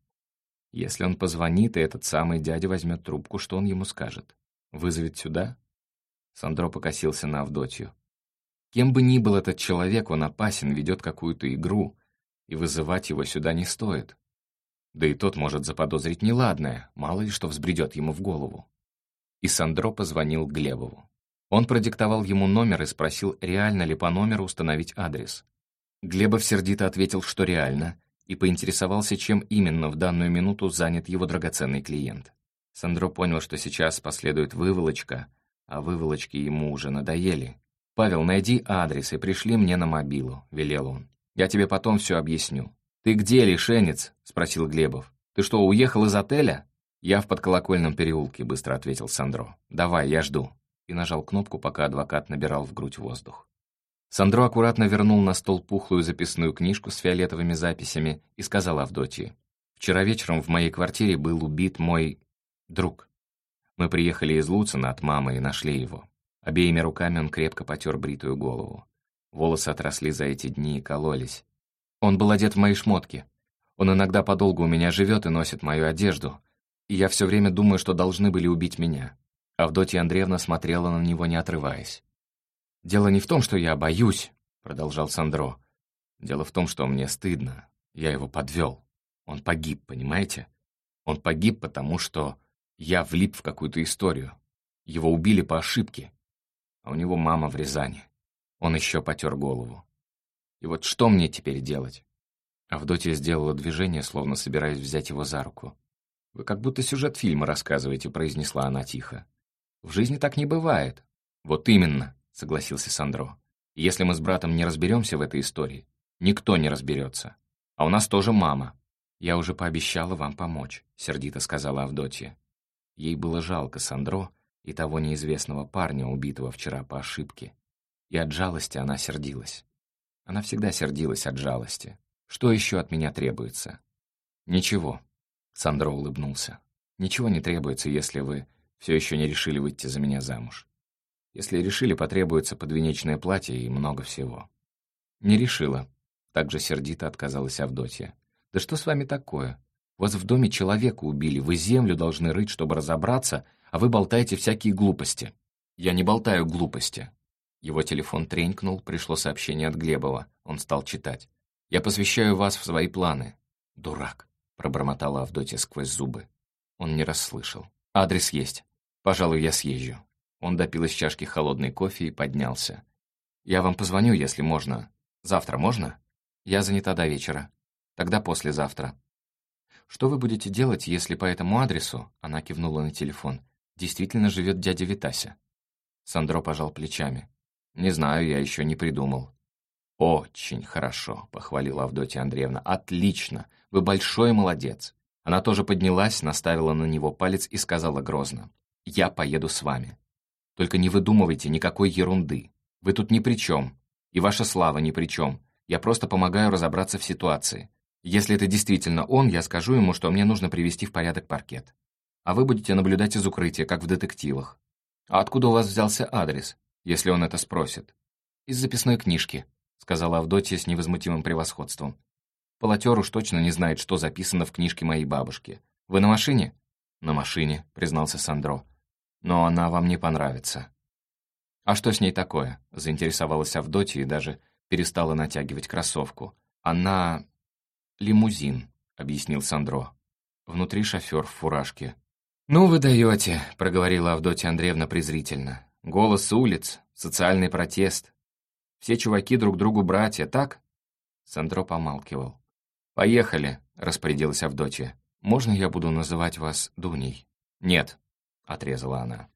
Если он позвонит, и этот самый дядя возьмет трубку, что он ему скажет? Вызовет сюда? Сандро покосился на Авдотью. Кем бы ни был этот человек, он опасен, ведет какую-то игру, и вызывать его сюда не стоит. Да и тот может заподозрить неладное, мало ли что взбредет ему в голову. И Сандро позвонил Глебову. Он продиктовал ему номер и спросил, реально ли по номеру установить адрес. Глебов сердито ответил, что реально, и поинтересовался, чем именно в данную минуту занят его драгоценный клиент. Сандро понял, что сейчас последует выволочка, а выволочки ему уже надоели. «Павел, найди адрес и пришли мне на мобилу», — велел он. «Я тебе потом все объясню». «Ты где, лишенец?» — спросил Глебов. «Ты что, уехал из отеля?» «Я в подколокольном переулке», — быстро ответил Сандро. «Давай, я жду». И нажал кнопку, пока адвокат набирал в грудь воздух. Сандро аккуратно вернул на стол пухлую записную книжку с фиолетовыми записями и сказал Авдотье. «Вчера вечером в моей квартире был убит мой... друг. Мы приехали из Луцина от мамы и нашли его. Обеими руками он крепко потер бритую голову. Волосы отросли за эти дни и кололись. Он был одет в мои шмотки. Он иногда подолгу у меня живет и носит мою одежду. И я все время думаю, что должны были убить меня». Авдотья Андреевна смотрела на него, не отрываясь. «Дело не в том, что я боюсь», — продолжал Сандро. «Дело в том, что мне стыдно. Я его подвел. Он погиб, понимаете? Он погиб, потому что я влип в какую-то историю. Его убили по ошибке. А у него мама в Рязани. Он еще потер голову. И вот что мне теперь делать?» Авдотья сделала движение, словно собираясь взять его за руку. «Вы как будто сюжет фильма рассказываете», — произнесла она тихо. «В жизни так не бывает». «Вот именно», — согласился Сандро. «Если мы с братом не разберемся в этой истории, никто не разберется. А у нас тоже мама. Я уже пообещала вам помочь», — сердито сказала Авдотья. Ей было жалко Сандро и того неизвестного парня, убитого вчера по ошибке. И от жалости она сердилась. Она всегда сердилась от жалости. Что еще от меня требуется? Ничего. Сандро улыбнулся. Ничего не требуется, если вы все еще не решили выйти за меня замуж. Если решили, потребуется подвенечное платье и много всего». «Не решила», — также сердито отказалась Авдотья. «Да что с вами такое? Вас в доме человека убили, вы землю должны рыть, чтобы разобраться, а вы болтаете всякие глупости». «Я не болтаю глупости». Его телефон тренькнул, пришло сообщение от Глебова. Он стал читать. «Я посвящаю вас в свои планы». «Дурак», — пробормотала Авдотья сквозь зубы. Он не расслышал. «Адрес есть. Пожалуй, я съезжу». Он допил из чашки холодный кофе и поднялся. «Я вам позвоню, если можно. Завтра можно? Я занята до вечера. Тогда послезавтра». «Что вы будете делать, если по этому адресу, — она кивнула на телефон, — действительно живет дядя Витася?» Сандро пожал плечами. «Не знаю, я еще не придумал». «Очень хорошо», — похвалила Авдотья Андреевна. «Отлично! Вы большой молодец!» Она тоже поднялась, наставила на него палец и сказала грозно. «Я поеду с вами. Только не выдумывайте никакой ерунды. Вы тут ни при чем. И ваша слава ни при чем. Я просто помогаю разобраться в ситуации. Если это действительно он, я скажу ему, что мне нужно привести в порядок паркет. А вы будете наблюдать из укрытия, как в детективах. А откуда у вас взялся адрес, если он это спросит? Из записной книжки, сказала Авдотья с невозмутимым превосходством. Полотер уж точно не знает, что записано в книжке моей бабушки. Вы на машине? На машине, признался Сандро но она вам не понравится». «А что с ней такое?» — заинтересовалась Авдотья и даже перестала натягивать кроссовку. «Она... лимузин», — объяснил Сандро. Внутри шофер в фуражке. «Ну вы даете», — проговорила Авдотья Андреевна презрительно. «Голос с улиц, социальный протест. Все чуваки друг другу братья, так?» Сандро помалкивал. «Поехали», — распорядилась Авдотья. «Можно я буду называть вас Дуней?» «Нет», — отрезала она.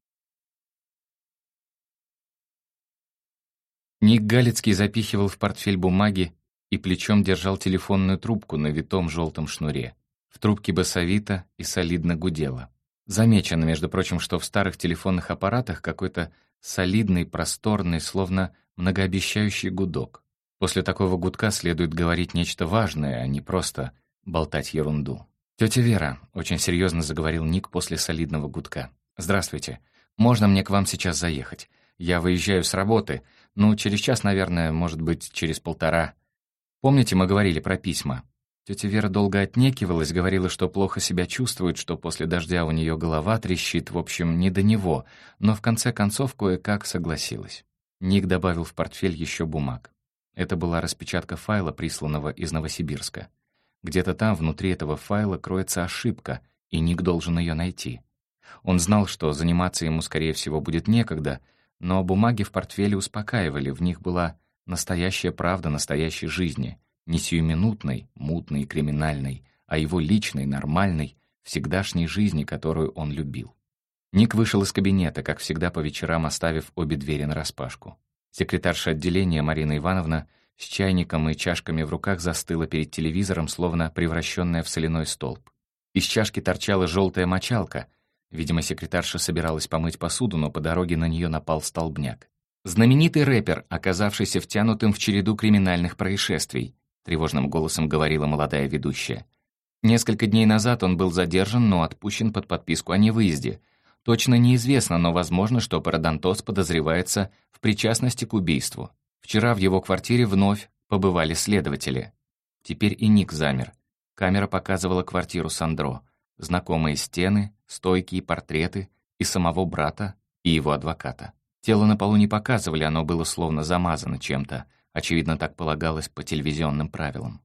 Ник Галицкий запихивал в портфель бумаги и плечом держал телефонную трубку на витом желтом шнуре. В трубке басовито и солидно гудело. Замечено, между прочим, что в старых телефонных аппаратах какой-то солидный, просторный, словно многообещающий гудок. После такого гудка следует говорить нечто важное, а не просто болтать ерунду. «Тетя Вера», — очень серьезно заговорил Ник после солидного гудка. «Здравствуйте. Можно мне к вам сейчас заехать? Я выезжаю с работы, ну, через час, наверное, может быть, через полтора. Помните, мы говорили про письма? Тетя Вера долго отнекивалась, говорила, что плохо себя чувствует, что после дождя у нее голова трещит, в общем, не до него, но в конце концов кое-как согласилась. Ник добавил в портфель еще бумаг. Это была распечатка файла, присланного из Новосибирска. Где-то там, внутри этого файла, кроется ошибка, и Ник должен ее найти. Он знал, что заниматься ему, скорее всего, будет некогда, но бумаги в портфеле успокаивали, в них была настоящая правда настоящей жизни, не сиюминутной, мутной криминальной, а его личной, нормальной, всегдашней жизни, которую он любил. Ник вышел из кабинета, как всегда по вечерам оставив обе двери нараспашку. Секретарша отделения Марина Ивановна с чайником и чашками в руках застыла перед телевизором, словно превращенная в соляной столб. Из чашки торчала желтая мочалка — Видимо, секретарша собиралась помыть посуду, но по дороге на нее напал столбняк. «Знаменитый рэпер, оказавшийся втянутым в череду криминальных происшествий», тревожным голосом говорила молодая ведущая. Несколько дней назад он был задержан, но отпущен под подписку о невыезде. Точно неизвестно, но возможно, что Парадонтос подозревается в причастности к убийству. Вчера в его квартире вновь побывали следователи. Теперь и Ник замер. Камера показывала квартиру Сандро. Знакомые стены, стойки и портреты и самого брата, и его адвоката. Тело на полу не показывали, оно было словно замазано чем-то, очевидно, так полагалось по телевизионным правилам.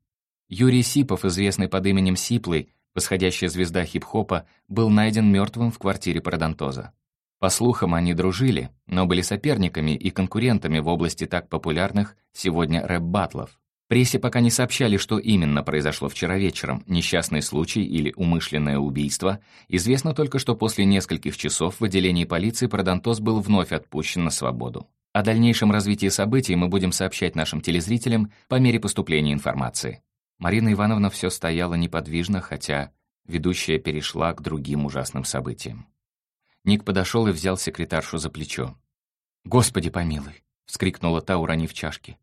Юрий Сипов, известный под именем Сиплый, восходящая звезда хип-хопа, был найден мертвым в квартире Парадонтоза. По слухам, они дружили, но были соперниками и конкурентами в области так популярных сегодня рэп-батлов. Прессе пока не сообщали, что именно произошло вчера вечером, несчастный случай или умышленное убийство. Известно только, что после нескольких часов в отделении полиции Продантос был вновь отпущен на свободу. О дальнейшем развитии событий мы будем сообщать нашим телезрителям по мере поступления информации. Марина Ивановна все стояла неподвижно, хотя ведущая перешла к другим ужасным событиям. Ник подошел и взял секретаршу за плечо. «Господи помилуй!» — вскрикнула та, уронив чашки.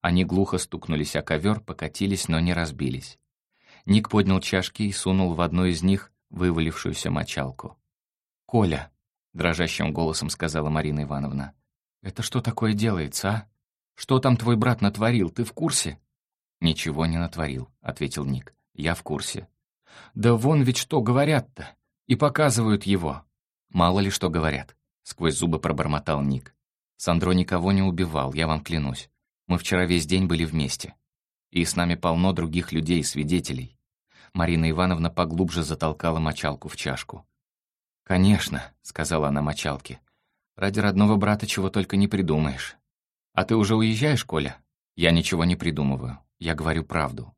Они глухо стукнулись о ковер, покатились, но не разбились. Ник поднял чашки и сунул в одну из них вывалившуюся мочалку. «Коля», — дрожащим голосом сказала Марина Ивановна, «это что такое делается, а? Что там твой брат натворил, ты в курсе?» «Ничего не натворил», — ответил Ник. «Я в курсе». «Да вон ведь что говорят-то! И показывают его!» «Мало ли что говорят», — сквозь зубы пробормотал Ник. «Сандро никого не убивал, я вам клянусь. Мы вчера весь день были вместе. И с нами полно других людей, свидетелей. Марина Ивановна поглубже затолкала мочалку в чашку. «Конечно», — сказала она мочалке. «Ради родного брата чего только не придумаешь. А ты уже уезжаешь, Коля?» «Я ничего не придумываю. Я говорю правду».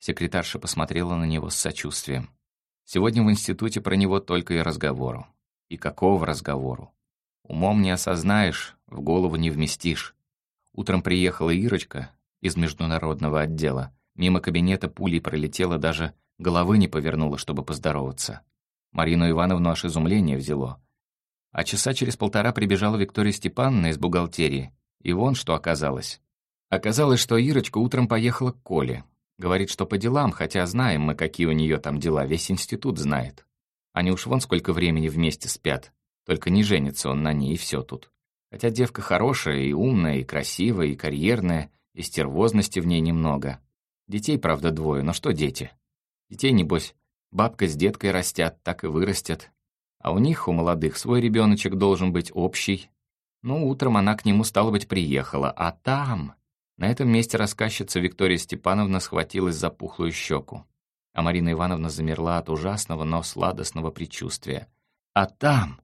Секретарша посмотрела на него с сочувствием. Сегодня в институте про него только и разговору. И какого разговору? Умом не осознаешь, в голову не вместишь. Утром приехала Ирочка из международного отдела. Мимо кабинета пулей пролетела, даже головы не повернула, чтобы поздороваться. Марину Ивановну аж изумление взяло. А часа через полтора прибежала Виктория Степановна из бухгалтерии. И вон что оказалось. Оказалось, что Ирочка утром поехала к Коле. Говорит, что по делам, хотя знаем мы, какие у нее там дела, весь институт знает. Они уж вон сколько времени вместе спят. Только не женится он на ней, и все тут. Хотя девка хорошая и умная, и красивая, и карьерная, и стервозности в ней немного. Детей, правда, двое, но что дети? Детей, небось, бабка с деткой растят, так и вырастят. А у них, у молодых, свой ребеночек должен быть общий. Ну, утром она к нему, стало быть, приехала, а там... На этом месте рассказчица Виктория Степановна схватилась за пухлую щеку, а Марина Ивановна замерла от ужасного, но сладостного предчувствия. А там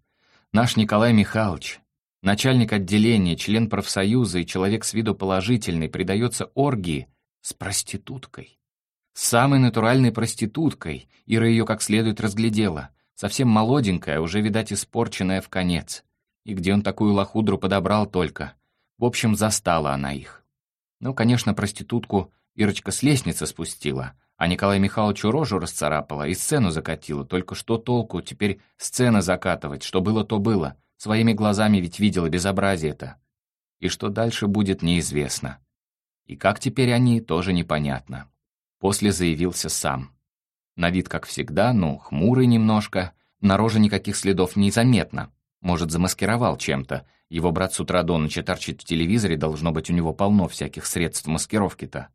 наш Николай Михайлович, Начальник отделения, член профсоюза и человек с виду положительный предается оргии с проституткой. Самой натуральной проституткой. Ира ее как следует разглядела. Совсем молоденькая, уже, видать, испорченная в конец. И где он такую лохудру подобрал только? В общем, застала она их. Ну, конечно, проститутку Ирочка с лестницы спустила, а Николай Михайловичу рожу расцарапала и сцену закатила. Только что толку теперь сцена закатывать, что было, то было. Своими глазами ведь видела безобразие-то. И что дальше будет, неизвестно. И как теперь они, тоже непонятно. После заявился сам. На вид, как всегда, ну, хмурый немножко, на роже никаких следов не заметно. Может, замаскировал чем-то. Его брат с утра до ночи торчит в телевизоре, должно быть, у него полно всяких средств маскировки-то.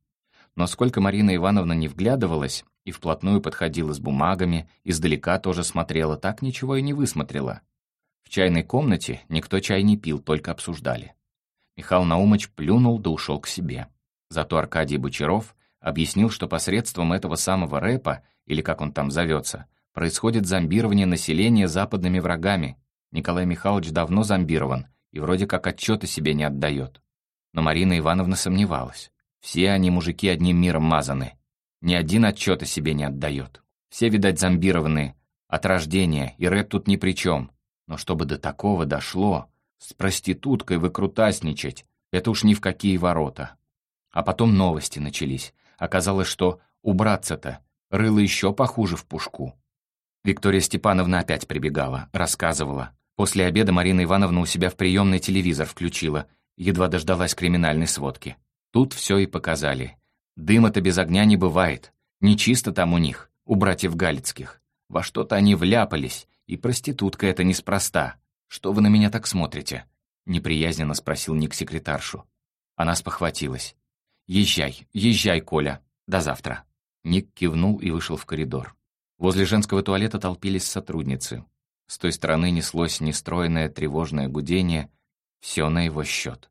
Но сколько Марина Ивановна не вглядывалась, и вплотную подходила с бумагами, издалека тоже смотрела, так ничего и не высмотрела. В чайной комнате никто чай не пил, только обсуждали. Михаил Наумыч плюнул да ушел к себе. Зато Аркадий Бочаров объяснил, что посредством этого самого рэпа, или как он там зовется, происходит зомбирование населения западными врагами. Николай Михайлович давно зомбирован и вроде как отчета себе не отдает. Но Марина Ивановна сомневалась. Все они, мужики, одним миром мазаны. Ни один отчета себе не отдает. Все, видать, зомбированы от рождения, и рэп тут ни при чем. Но чтобы до такого дошло, с проституткой выкрутасничать, это уж ни в какие ворота. А потом новости начались. Оказалось, что убраться-то рыло еще похуже в пушку. Виктория Степановна опять прибегала, рассказывала. После обеда Марина Ивановна у себя в приемный телевизор включила, едва дождалась криминальной сводки. Тут все и показали. Дыма-то без огня не бывает. Нечисто там у них, у братьев Галицких. Во что-то они вляпались, и проститутка это неспроста. Что вы на меня так смотрите?» Неприязненно спросил Ник секретаршу. Она спохватилась. «Езжай, езжай, Коля. До завтра». Ник кивнул и вышел в коридор. Возле женского туалета толпились сотрудницы. С той стороны неслось нестроенное тревожное гудение. Все на его счет.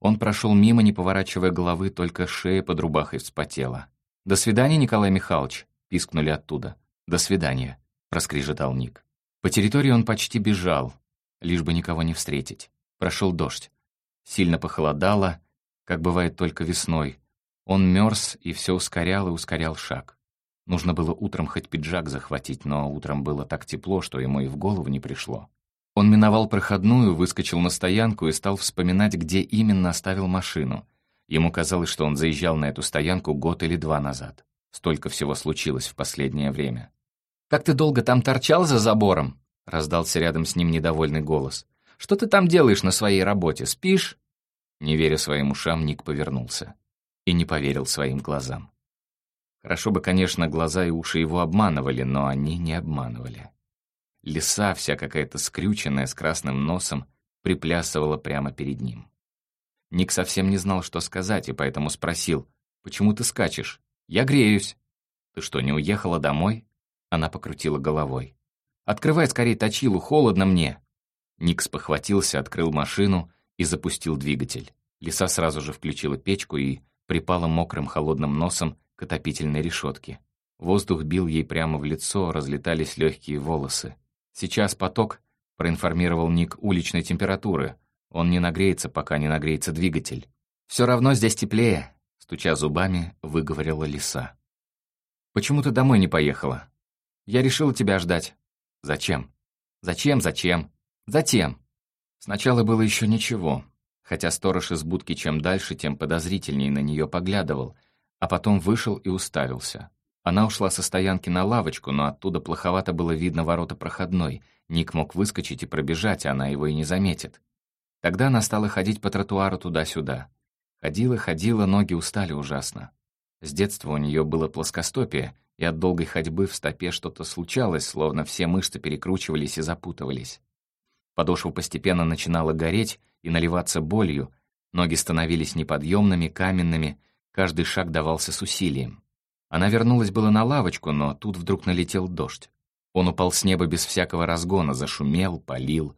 Он прошел мимо, не поворачивая головы, только шея под рубахой вспотела. «До свидания, Николай Михайлович!» — пискнули оттуда. «До свидания!» — проскрежетал Ник. По территории он почти бежал, лишь бы никого не встретить. Прошел дождь. Сильно похолодало, как бывает только весной. Он мерз и все ускорял и ускорял шаг. Нужно было утром хоть пиджак захватить, но утром было так тепло, что ему и в голову не пришло. Он миновал проходную, выскочил на стоянку и стал вспоминать, где именно оставил машину. Ему казалось, что он заезжал на эту стоянку год или два назад. Столько всего случилось в последнее время. «Как ты долго там торчал за забором?» — раздался рядом с ним недовольный голос. «Что ты там делаешь на своей работе? Спишь?» Не веря своим ушам, Ник повернулся. И не поверил своим глазам. Хорошо бы, конечно, глаза и уши его обманывали, но они не обманывали. Лиса, вся какая-то скрюченная, с красным носом, приплясывала прямо перед ним. Ник совсем не знал, что сказать, и поэтому спросил, «Почему ты скачешь? Я греюсь». «Ты что, не уехала домой?» Она покрутила головой. «Открывай скорее точилу, холодно мне!» Ник спохватился, открыл машину и запустил двигатель. Лиса сразу же включила печку и припала мокрым холодным носом к отопительной решетке. Воздух бил ей прямо в лицо, разлетались легкие волосы. «Сейчас поток», — проинформировал Ник уличной температуры. «Он не нагреется, пока не нагреется двигатель». «Все равно здесь теплее», — стуча зубами, выговорила лиса. «Почему ты домой не поехала?» Я решила тебя ждать. Зачем? Зачем, зачем? Затем. Сначала было еще ничего, хотя сторож из будки чем дальше, тем подозрительнее на нее поглядывал, а потом вышел и уставился. Она ушла со стоянки на лавочку, но оттуда плоховато было видно ворота проходной. Ник мог выскочить и пробежать, а она его и не заметит. Тогда она стала ходить по тротуару туда-сюда. Ходила, ходила, ноги устали ужасно. С детства у нее было плоскостопие, и от долгой ходьбы в стопе что-то случалось, словно все мышцы перекручивались и запутывались. Подошва постепенно начинала гореть и наливаться болью, ноги становились неподъемными, каменными, каждый шаг давался с усилием. Она вернулась было на лавочку, но тут вдруг налетел дождь. Он упал с неба без всякого разгона, зашумел, полил.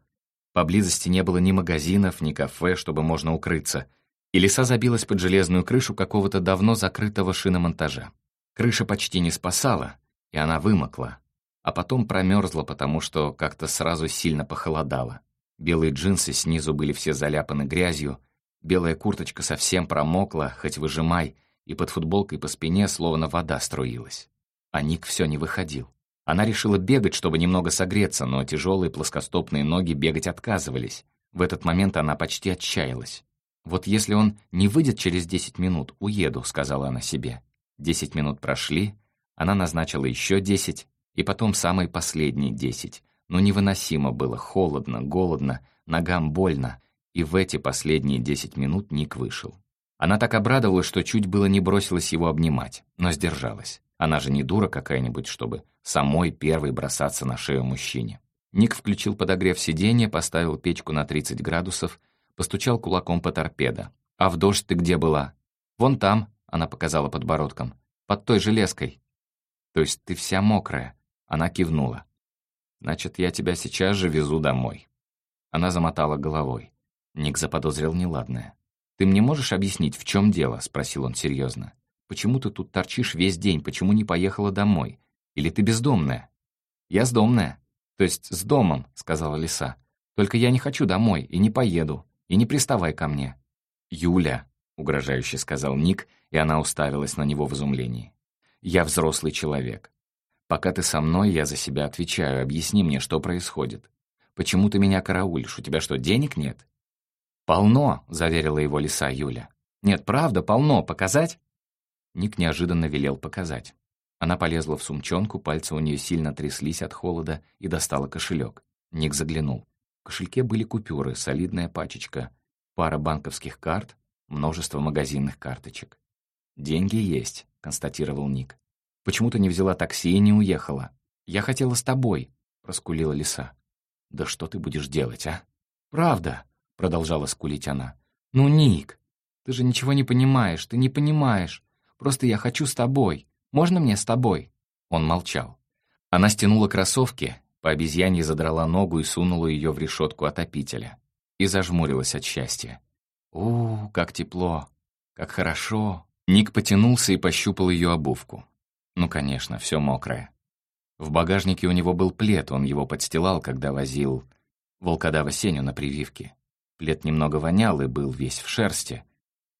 Поблизости не было ни магазинов, ни кафе, чтобы можно укрыться, и леса забилась под железную крышу какого-то давно закрытого шиномонтажа. Крыша почти не спасала, и она вымокла, а потом промерзла, потому что как-то сразу сильно похолодало. Белые джинсы снизу были все заляпаны грязью, белая курточка совсем промокла, хоть выжимай, и под футболкой по спине словно вода струилась. А Ник все не выходил. Она решила бегать, чтобы немного согреться, но тяжелые плоскостопные ноги бегать отказывались. В этот момент она почти отчаялась. «Вот если он не выйдет через десять минут, уеду», — сказала она себе. Десять минут прошли, она назначила еще десять, и потом самые последние десять. Но невыносимо было, холодно, голодно, ногам больно, и в эти последние десять минут Ник вышел. Она так обрадовалась, что чуть было не бросилась его обнимать, но сдержалась. Она же не дура какая-нибудь, чтобы самой первой бросаться на шею мужчине. Ник включил подогрев сиденья, поставил печку на 30 градусов, постучал кулаком по торпедо. «А в дождь ты где была?» «Вон там», — она показала подбородком, — «под той железкой». «То есть ты вся мокрая?» Она кивнула. «Значит, я тебя сейчас же везу домой». Она замотала головой. Ник заподозрил неладное. «Ты мне можешь объяснить, в чем дело?» — спросил он серьезно. «Почему ты тут торчишь весь день? Почему не поехала домой? Или ты бездомная?» «Я сдомная. То есть с домом», — сказала лиса. «Только я не хочу домой и не поеду. И не приставай ко мне». «Юля», — угрожающе сказал Ник, и она уставилась на него в изумлении. «Я взрослый человек. Пока ты со мной, я за себя отвечаю. Объясни мне, что происходит. Почему ты меня караулишь? У тебя что, денег нет?» «Полно», — заверила его лиса Юля. «Нет, правда, полно. Показать?» Ник неожиданно велел показать. Она полезла в сумчонку, пальцы у нее сильно тряслись от холода и достала кошелек. Ник заглянул. В кошельке были купюры, солидная пачечка, пара банковских карт, множество магазинных карточек. «Деньги есть», — констатировал Ник. «Почему ты не взяла такси и не уехала?» «Я хотела с тобой», — проскулила лиса. «Да что ты будешь делать, а?» «Правда», — продолжала скулить она. «Ну, Ник, ты же ничего не понимаешь, ты не понимаешь. Просто я хочу с тобой. Можно мне с тобой?» Он молчал. Она стянула кроссовки, по обезьянье задрала ногу и сунула ее в решетку отопителя. И зажмурилась от счастья. у как тепло! Как хорошо!» Ник потянулся и пощупал ее обувку. Ну, конечно, все мокрое. В багажнике у него был плед, он его подстилал, когда возил волкодава Сеню на прививке. Плед немного вонял и был весь в шерсти.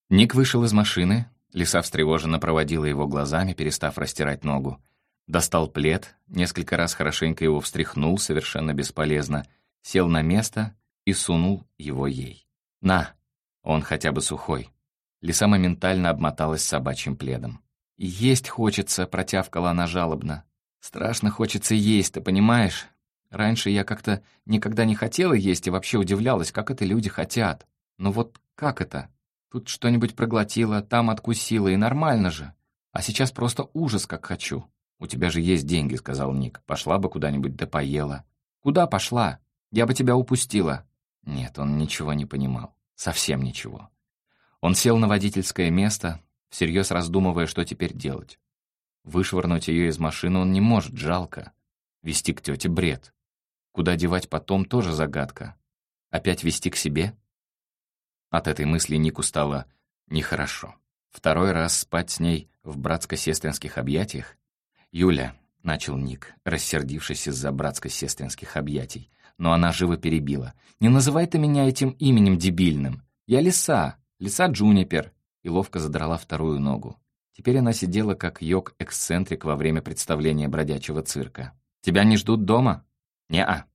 Ник вышел из машины, лиса встревоженно проводила его глазами, перестав растирать ногу. Достал плед, несколько раз хорошенько его встряхнул, совершенно бесполезно, сел на место и сунул его ей. «На!» Он хотя бы сухой. Лиса моментально обмоталась собачьим пледом. «Есть хочется», — протявкала она жалобно. «Страшно хочется есть, ты понимаешь? Раньше я как-то никогда не хотела есть и вообще удивлялась, как это люди хотят. Но вот как это? Тут что-нибудь проглотила, там откусила, и нормально же. А сейчас просто ужас, как хочу». «У тебя же есть деньги», — сказал Ник. «Пошла бы куда-нибудь да поела». «Куда пошла? Я бы тебя упустила». Нет, он ничего не понимал. Совсем ничего. Он сел на водительское место, всерьез раздумывая, что теперь делать. Вышвырнуть ее из машины он не может, жалко. Вести к тете бред. Куда девать потом, тоже загадка. Опять вести к себе? От этой мысли Нику стало нехорошо. Второй раз спать с ней в братско-сестринских объятиях? «Юля», — начал Ник, рассердившись из-за братско-сестринских объятий, но она живо перебила. «Не называй ты меня этим именем дебильным. Я лиса, лиса Джунипер, и ловко задрала вторую ногу. Теперь она сидела как йог-эксцентрик во время представления бродячего цирка. «Тебя не ждут дома?» «Не-а».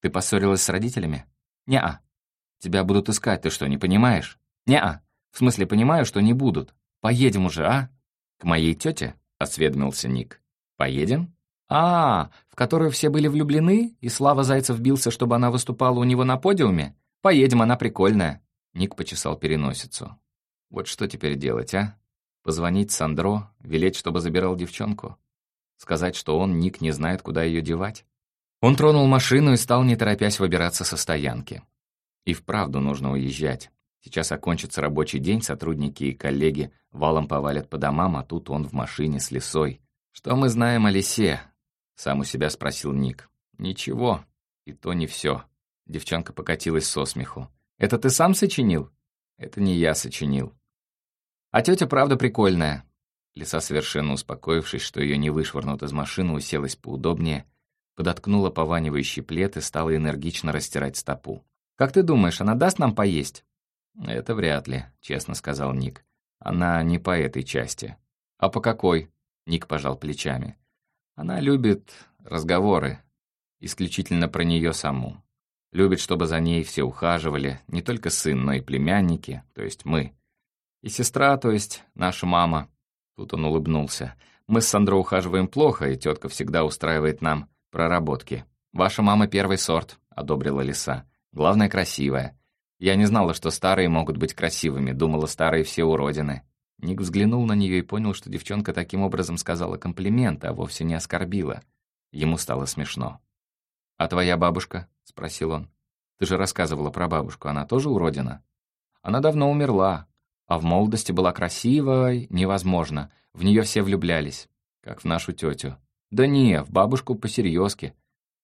«Ты поссорилась с родителями?» «Не-а». «Тебя будут искать, ты что, не понимаешь?» «Не-а. В смысле, понимаю, что не будут. Поедем уже, а?» «К моей тете?» — осведомился Ник. «Поедем?» «А, в которую все были влюблены, и Слава Зайцев бился, чтобы она выступала у него на подиуме? Поедем, она прикольная». Ник почесал переносицу. Вот что теперь делать, а? Позвонить Сандро, велеть, чтобы забирал девчонку? Сказать, что он, Ник, не знает, куда ее девать? Он тронул машину и стал, не торопясь, выбираться со стоянки. И вправду нужно уезжать. Сейчас окончится рабочий день, сотрудники и коллеги валом повалят по домам, а тут он в машине с лесой. «Что мы знаем о лисе?» — сам у себя спросил Ник. «Ничего. И то не все». Девчонка покатилась со смеху. «Это ты сам сочинил?» «Это не я сочинил. А тетя правда прикольная». Лиса, совершенно успокоившись, что ее не вышвырнут из машины, уселась поудобнее, подоткнула пованивающий плед и стала энергично растирать стопу. Как ты думаешь, она даст нам поесть?» «Это вряд ли», — честно сказал Ник. «Она не по этой части». «А по какой?» — Ник пожал плечами. «Она любит разговоры, исключительно про нее саму. Любит, чтобы за ней все ухаживали, не только сын, но и племянники, то есть мы. И сестра, то есть наша мама». Тут он улыбнулся. «Мы с Сандро ухаживаем плохо, и тетка всегда устраивает нам проработки. Ваша мама первый сорт», — одобрила лиса. «Главное, красивая. Я не знала, что старые могут быть красивыми, думала, старые все уродины». Ник взглянул на нее и понял, что девчонка таким образом сказала комплимент, а вовсе не оскорбила. Ему стало смешно. «А твоя бабушка?» — спросил он. «Ты же рассказывала про бабушку, она тоже уродина?» «Она давно умерла, а в молодости была красивой, невозможно. В нее все влюблялись, как в нашу тетю. Да не, в бабушку посерьезки.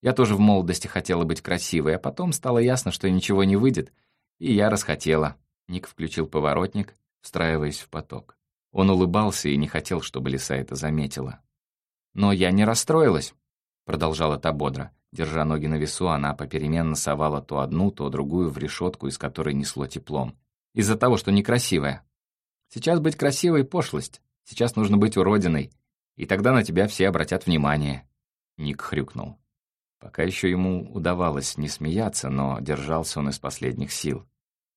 Я тоже в молодости хотела быть красивой, а потом стало ясно, что ничего не выйдет, и я расхотела». Ник включил поворотник, встраиваясь в поток. Он улыбался и не хотел, чтобы лиса это заметила. «Но я не расстроилась», — продолжала та бодро. Держа ноги на весу, она попеременно совала то одну, то другую в решетку, из которой несло теплом. «Из-за того, что некрасивая. Сейчас быть красивой — пошлость. Сейчас нужно быть уродиной. И тогда на тебя все обратят внимание». Ник хрюкнул. Пока еще ему удавалось не смеяться, но держался он из последних сил.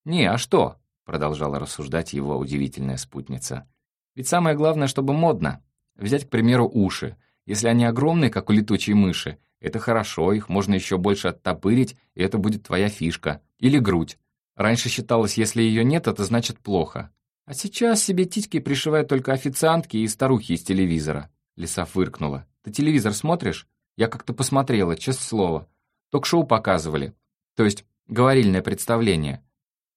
«Не, а что?» — продолжала рассуждать его удивительная спутница. «Ведь самое главное, чтобы модно. Взять, к примеру, уши. Если они огромные, как у летучей мыши, это хорошо, их можно еще больше оттопырить, и это будет твоя фишка. Или грудь. Раньше считалось, если ее нет, это значит плохо. А сейчас себе титьки пришивают только официантки и старухи из телевизора. Лиса фыркнула. Ты телевизор смотришь? Я как-то посмотрела, честное слово. Ток-шоу показывали. То есть, говорильное представление.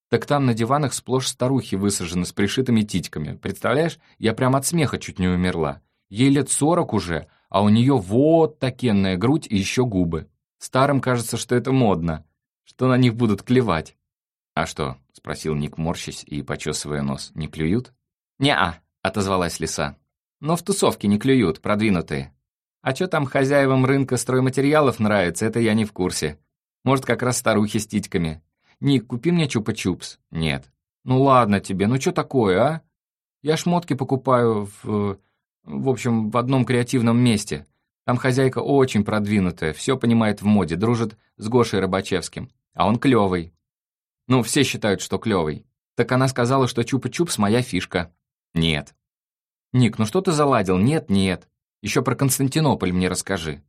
Так там на диванах сплошь старухи высажены с пришитыми титьками. Представляешь, я прям от смеха чуть не умерла. Ей лет сорок уже, а у нее вот такенная грудь и еще губы. Старым кажется, что это модно, что на них будут клевать. «А что?» — спросил Ник, морщась и почесывая нос. «Не клюют?» «Не-а», — отозвалась лиса. «Но в тусовке не клюют, продвинутые. А что там хозяевам рынка стройматериалов нравится, это я не в курсе. Может, как раз старухи с титьками. Ник, купи мне чупа-чупс». «Нет». «Ну ладно тебе, ну что такое, а? Я шмотки покупаю в... В общем, в одном креативном месте. Там хозяйка очень продвинутая, все понимает в моде, дружит с Гошей Рыбачевским. А он клевый. Ну, все считают, что клевый. Так она сказала, что чупа-чупс моя фишка. Нет. Ник, ну что ты заладил? Нет, нет. Еще про Константинополь мне расскажи.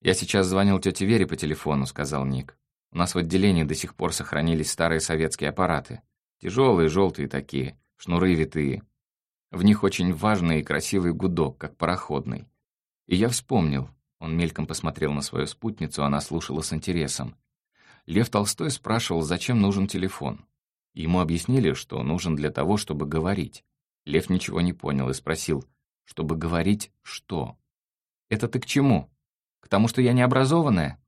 Я сейчас звонил тете Вере по телефону, сказал Ник. У нас в отделении до сих пор сохранились старые советские аппараты. Тяжелые, желтые такие, шнуры витые. В них очень важный и красивый гудок, как пароходный. И я вспомнил. Он мельком посмотрел на свою спутницу, она слушала с интересом. Лев Толстой спрашивал, зачем нужен телефон. Ему объяснили, что нужен для того, чтобы говорить. Лев ничего не понял и спросил, чтобы говорить что? «Это ты к чему? К тому, что я необразованная?»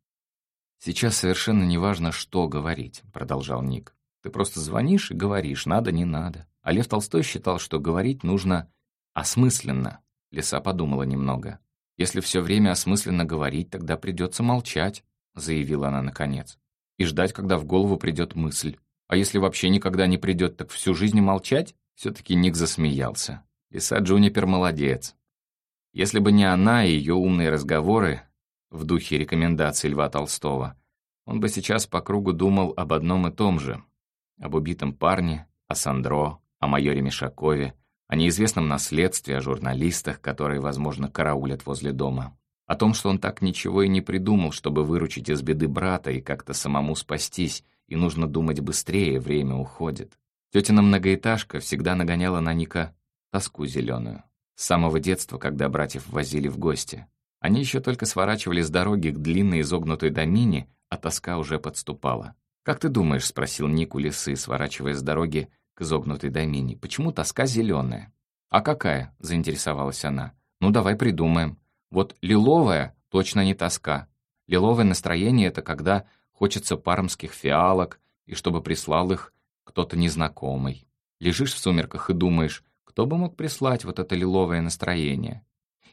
«Сейчас совершенно не важно, что говорить», — продолжал Ник. «Ты просто звонишь и говоришь, надо, не надо. А Лев Толстой считал, что говорить нужно осмысленно. Лиса подумала немного. «Если все время осмысленно говорить, тогда придется молчать», — заявила она наконец. «И ждать, когда в голову придет мысль. А если вообще никогда не придет, так всю жизнь молчать?» Все-таки Ник засмеялся. Лиса Джунипер молодец. Если бы не она и ее умные разговоры в духе рекомендаций Льва Толстого, он бы сейчас по кругу думал об одном и том же. Об убитом парне, о Сандро, о майоре Мишакове, о неизвестном наследстве, о журналистах, которые, возможно, караулят возле дома. О том, что он так ничего и не придумал, чтобы выручить из беды брата и как-то самому спастись, и нужно думать быстрее, время уходит. Тетина многоэтажка всегда нагоняла на Ника тоску зеленую. С самого детства, когда братьев возили в гости. Они еще только сворачивали с дороги к длинной изогнутой домине, а тоска уже подступала. «Как ты думаешь?» — спросил Ник у лисы, сворачивая с дороги к изогнутой домине. «Почему тоска зеленая?» «А какая?» — заинтересовалась она. «Ну, давай придумаем. Вот лиловая точно не тоска. Лиловое настроение — это когда хочется пармских фиалок, и чтобы прислал их кто-то незнакомый. Лежишь в сумерках и думаешь, кто бы мог прислать вот это лиловое настроение?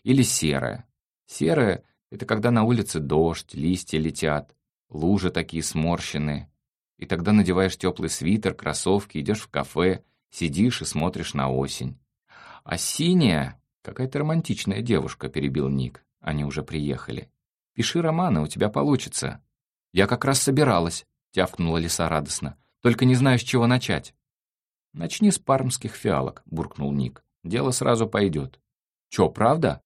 Или серое. Серое — это когда на улице дождь, листья летят, лужи такие сморщенные, И тогда надеваешь теплый свитер, кроссовки, идешь в кафе, сидишь и смотришь на осень. А синяя... Какая-то романтичная девушка, перебил Ник. Они уже приехали. Пиши романы, у тебя получится. Я как раз собиралась, тявкнула лиса радостно. Только не знаю, с чего начать. «Начни с пармских фиалок», — буркнул Ник. «Дело сразу пойдет». «Чё, правда?»